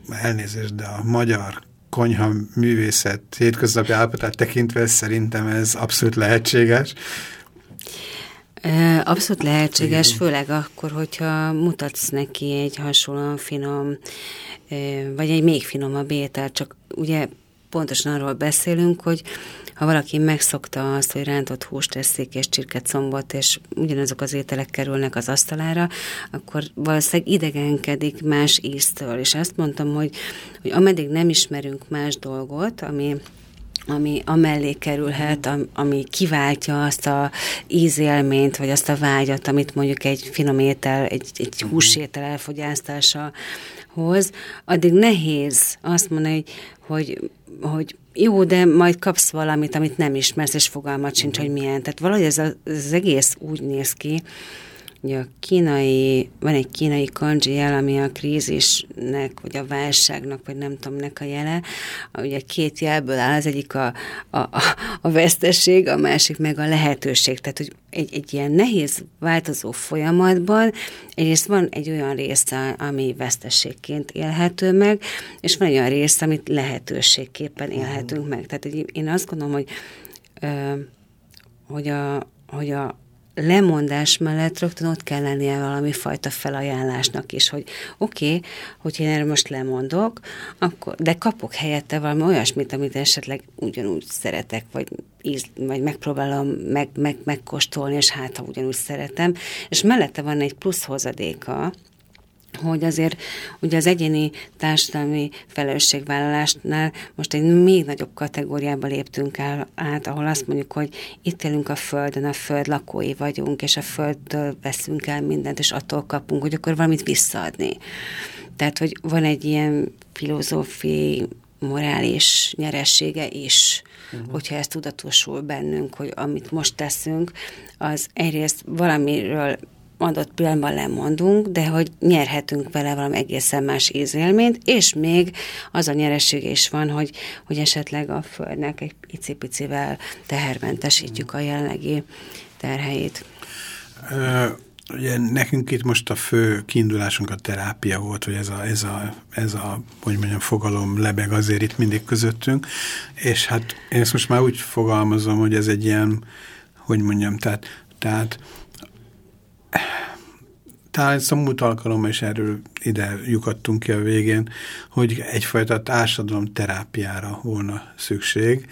elnézést, de a magyar konyha művészet hétköznapi állapotát tekintve szerintem ez abszolút lehetséges. Abszolút lehetséges, Igen. főleg akkor, hogyha mutatsz neki egy hasonlóan finom, vagy egy még finomabb ételt, csak ugye pontosan arról beszélünk, hogy ha valaki megszokta azt, hogy rántott húst eszik és csirkecombot, és ugyanazok az ételek kerülnek az asztalára, akkor valószínűleg idegenkedik más íztől. És azt mondtam, hogy, hogy ameddig nem ismerünk más dolgot, ami ami amellé kerülhet, ami kiváltja azt a ízélményt, vagy azt a vágyat, amit mondjuk egy finom étel, egy, egy húsétel elfogyasztása hoz, addig nehéz azt mondani, hogy, hogy, hogy jó, de majd kapsz valamit, amit nem ismersz, és fogalmat sincs, hogy milyen. Tehát valahogy ez, az egész úgy néz ki, Ugye a kínai, van egy kínai kanji jel, ami a krízisnek, vagy a válságnak, vagy nem tudom, nek a jele. Ugye két jelből áll, az egyik a, a, a, vesztesség, a másik meg a lehetőség. Tehát, hogy egy, egy ilyen nehéz változó folyamatban egyrészt van egy olyan része, ami vesztességként élhető meg, és van egy olyan része, amit lehetőségképpen élhetünk meg. Tehát én azt gondolom, hogy, hogy a, hogy a, lemondás mellett rögtön ott kell lennie valami fajta felajánlásnak is, hogy oké, okay, hogy én erről most lemondok, akkor, de kapok helyette valami olyasmit, amit esetleg ugyanúgy szeretek, vagy, íz, vagy megpróbálom meg, meg, megkóstolni, és hát ha ugyanúgy szeretem, és mellette van egy plusz hozadéka, hogy azért ugye az egyéni társadalmi felelősségvállalásnál most egy még nagyobb kategóriába léptünk el át, ahol azt mondjuk, hogy itt élünk a Földön, a Föld lakói vagyunk, és a Földtől veszünk el mindent, és attól kapunk, hogy akkor valamit visszaadni. Tehát, hogy van egy ilyen filozófiai, morális nyeressége is, uh-huh. hogyha ez tudatosul bennünk, hogy amit most teszünk, az egyrészt valamiről adott pillanatban lemondunk, de hogy nyerhetünk vele valami egészen más ízélményt, és még az a nyereség is van, hogy, hogy esetleg a Földnek egy icipicivel tehermentesítjük a jelenlegi terheit. Ugye nekünk itt most a fő kiindulásunk a terápia volt, hogy ez a, ez a, ez a hogy mondjam, fogalom lebeg azért itt mindig közöttünk, és hát én ezt most már úgy fogalmazom, hogy ez egy ilyen, hogy mondjam, tehát, tehát talán a múlt alkalom, és erről ide lyukadtunk ki a végén, hogy egyfajta társadalom terápiára volna szükség,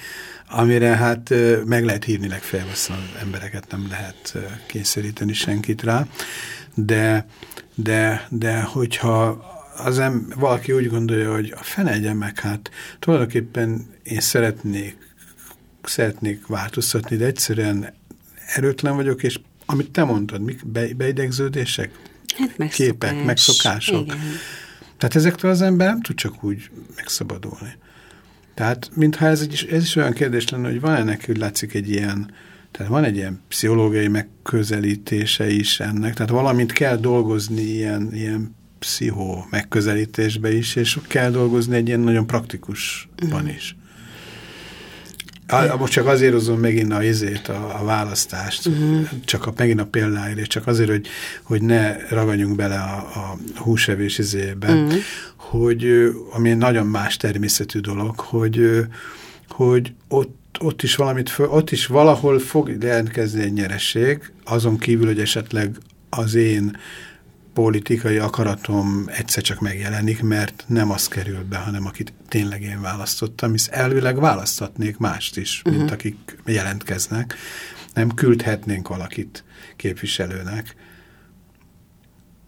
amire hát meg lehet hívni legfeljebb, az embereket nem lehet kényszeríteni senkit rá, de, de, de hogyha az em, valaki úgy gondolja, hogy a fene meg, hát tulajdonképpen én szeretnék, szeretnék változtatni, de egyszerűen erőtlen vagyok, és amit te mondtad, mik be, beidegződések? Hát megszokás. Képek, megszokások. Igen. Tehát ezektől az ember nem tud csak úgy megszabadulni. Tehát, mintha ez, egy, ez is olyan kérdés lenne, hogy van-e neki, hogy látszik egy ilyen, tehát van egy ilyen pszichológiai megközelítése is ennek, tehát valamint kell dolgozni ilyen, ilyen pszichó megközelítésbe is, és kell dolgozni egy ilyen nagyon praktikusban mhm. is. A, most csak azért hozom megint a izét, a, a választást, uh mhm. -huh. csak a, megint a példáért, csak azért, hogy, hogy ne ragadjunk bele a, a húsevés izébe, uh mhm. -huh. hogy ami nagyon más természetű dolog, hogy, hogy ott ott is valamit föl, ott is valahol fog jelentkezni egy nyeresség, azon kívül, hogy esetleg az én politikai akaratom egyszer csak megjelenik, mert nem az kerül be, hanem akit tényleg én választottam, hisz elvileg választhatnék mást is, mint uh mhm. -huh. akik jelentkeznek. Nem küldhetnénk valakit képviselőnek.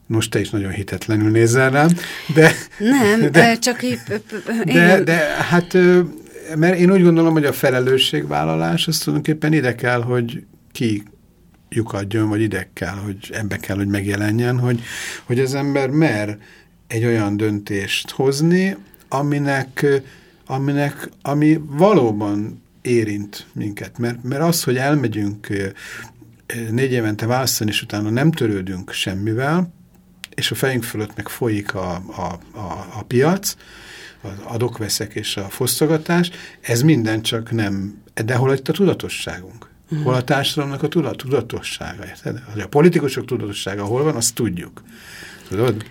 Most te is nagyon hitetlenül nézel rám, de... Nem, de, csak így... De, de hát, mert én úgy gondolom, hogy a felelősségvállalás az tulajdonképpen ide kell, hogy ki lyukadjon, vagy ide kell, hogy ebbe kell, hogy megjelenjen, hogy, hogy az ember mer egy olyan döntést hozni, aminek, aminek ami valóban érint minket. Mert, mert az, hogy elmegyünk négy évente választani, és utána nem törődünk semmivel, és a fejünk fölött meg folyik a, a, a, a piac, az adokveszek és a fosztogatás, ez minden csak nem, de hol itt a tudatosságunk? Hol a társadalomnak a tudat, tudatossága? Érted? A politikusok tudatossága hol van, azt tudjuk. Tudod?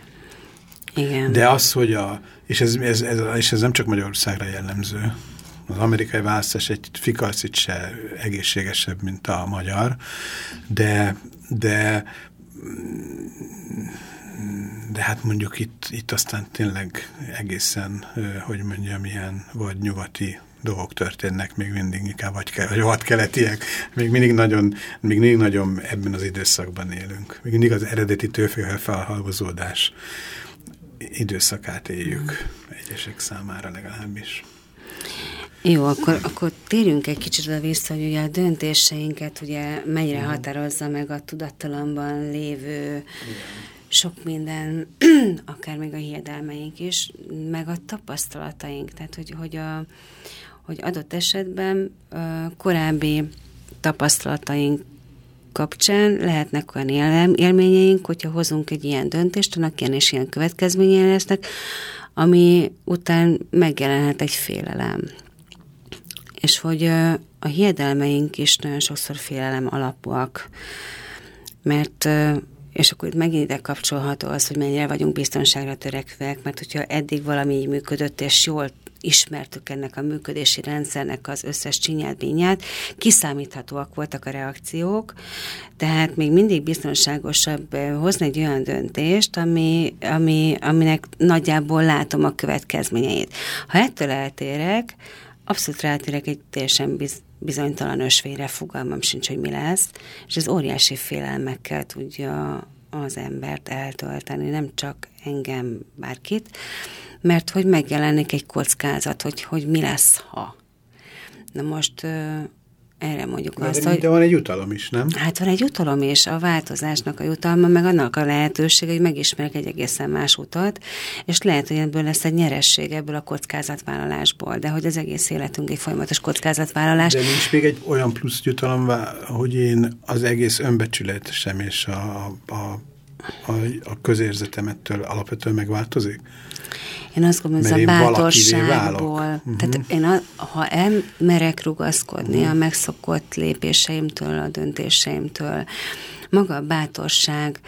Igen. De az, hogy a, és ez, ez, ez, és ez nem csak Magyarországra jellemző, az amerikai választás egy fikarcit se egészségesebb, mint a magyar, de, de de hát mondjuk itt, itt aztán tényleg egészen, hogy mondjam, ilyen vagy nyugati dolgok történnek, még mindig inkább vagy, vagy vagy keletiek, még mindig nagyon, még mindig nagyon ebben az időszakban élünk. Még mindig az eredeti tőfével felhalmozódás időszakát éljük egyesek számára legalábbis. Jó, akkor, akkor térjünk egy kicsit vissza, hogy ugye a döntéseinket ugye mennyire határozza meg a tudattalamban lévő Igen. sok minden, akár még a hiedelmeink is, meg a tapasztalataink, tehát hogy, hogy, a, hogy adott esetben korábbi tapasztalataink kapcsán lehetnek olyan él élményeink, hogyha hozunk egy ilyen döntést, annak ilyen és ilyen következményei lesznek, ami után megjelenhet egy félelem. És hogy a hiedelmeink is nagyon sokszor félelem alapúak, mert és akkor itt megint ide kapcsolható az, hogy mennyire vagyunk biztonságra törekvek, mert hogyha eddig valami így működött, és jól ismertük ennek a működési rendszernek az összes csinyát, kiszámíthatóak voltak a reakciók, tehát még mindig biztonságosabb hozni egy olyan döntést, ami, ami, aminek nagyjából látom a következményeit. Ha ettől eltérek, abszolút rátérek egy teljesen biz, bizonytalan ösvényre, fogalmam sincs, hogy mi lesz, és ez óriási félelmekkel tudja az embert eltölteni, nem csak engem, bárkit, mert hogy megjelenik egy kockázat, hogy, hogy mi lesz, ha. Na most erre mondjuk de azt, de, hogy... De van egy jutalom is, nem? Hát van egy jutalom is, a változásnak a jutalma, meg annak a lehetőség, hogy megismerek egy egészen más utat, és lehet, hogy ebből lesz egy nyeresség ebből a kockázatvállalásból, de hogy az egész életünk egy folyamatos kockázatvállalás. De nincs még egy olyan plusz jutalom, hogy én az egész önbecsületesem és a, a, a, a közérzetemettől alapvetően megváltozik? Én azt gondolom, ez a bátorságból. Uh -huh. Tehát én, a, ha elmerek rugaszkodni uh -huh. a megszokott lépéseimtől, a döntéseimtől, maga a bátorság,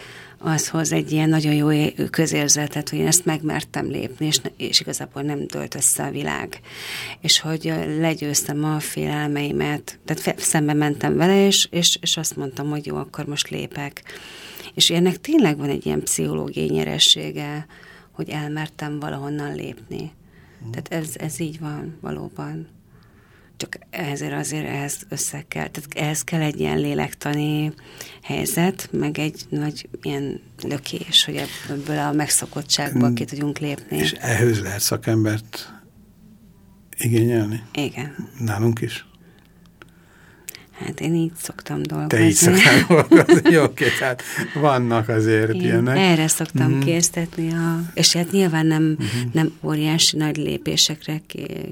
az hoz egy ilyen nagyon jó közérzetet, hogy én ezt megmertem lépni, és, és igazából nem dölt össze a világ. És hogy legyőztem a félelmeimet, tehát szembe mentem vele, és, és, és azt mondtam, hogy jó, akkor most lépek. És ennek tényleg van egy ilyen pszichológiai nyeressége, hogy elmertem valahonnan lépni. Mm. Tehát ez, ez így van valóban. Csak ezért azért ehhez össze kell, tehát ehhez kell egy ilyen lélektani helyzet, meg egy nagy ilyen lökés, hogy ebből a megszokottságból ki tudjunk lépni. És ehhez lehet szakembert igényelni? Igen. Nálunk is? Hát én így szoktam dolgozni. Te így szoktál dolgozni, jó, oké, tehát vannak azért én ilyenek. erre szoktam mm. késztetni, a, és hát nyilván nem, mm -hmm. nem óriási nagy lépésekre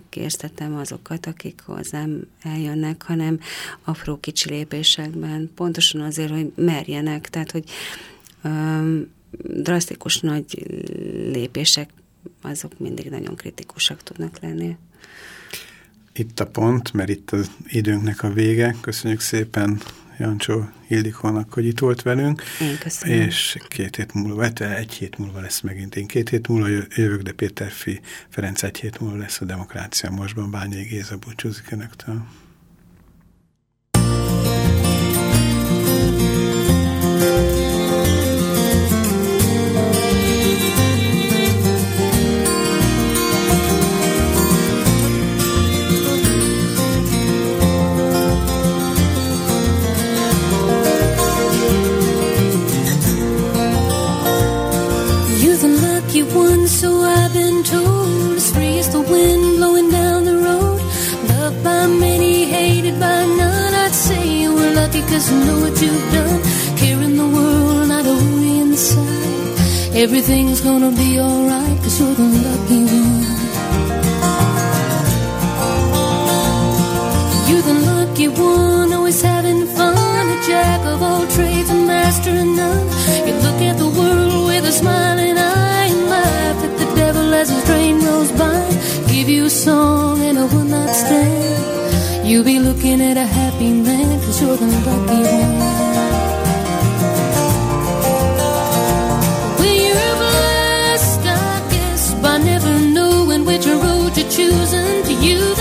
késztetem azokat, akik hozzám eljönnek, hanem apró kicsi lépésekben, pontosan azért, hogy merjenek, tehát, hogy um, drasztikus nagy lépések, azok mindig nagyon kritikusak tudnak lenni itt a pont, mert itt az időnknek a vége. Köszönjük szépen Jancsó Ildikónak, hogy itt volt velünk. Én köszönöm. És két hét múlva, hát egy hét múlva lesz megint. Én két hét múlva jövök, de Péter Fi Ferenc egy hét múlva lesz a Demokrácia Mostban. Bányai Géza búcsúzik önöktől. Cause you know what you've done. Carrying the world not only inside. Everything's gonna be alright cause you're the lucky one. You're the lucky one, always having fun. A jack of all trades, a master of none. You look at the world with a smiling eye and laugh at the devil as his train rolls by. Give you a song and a one night stand. You'll be looking at a happy man, cause you're the lucky one. which road you're choosing. To you,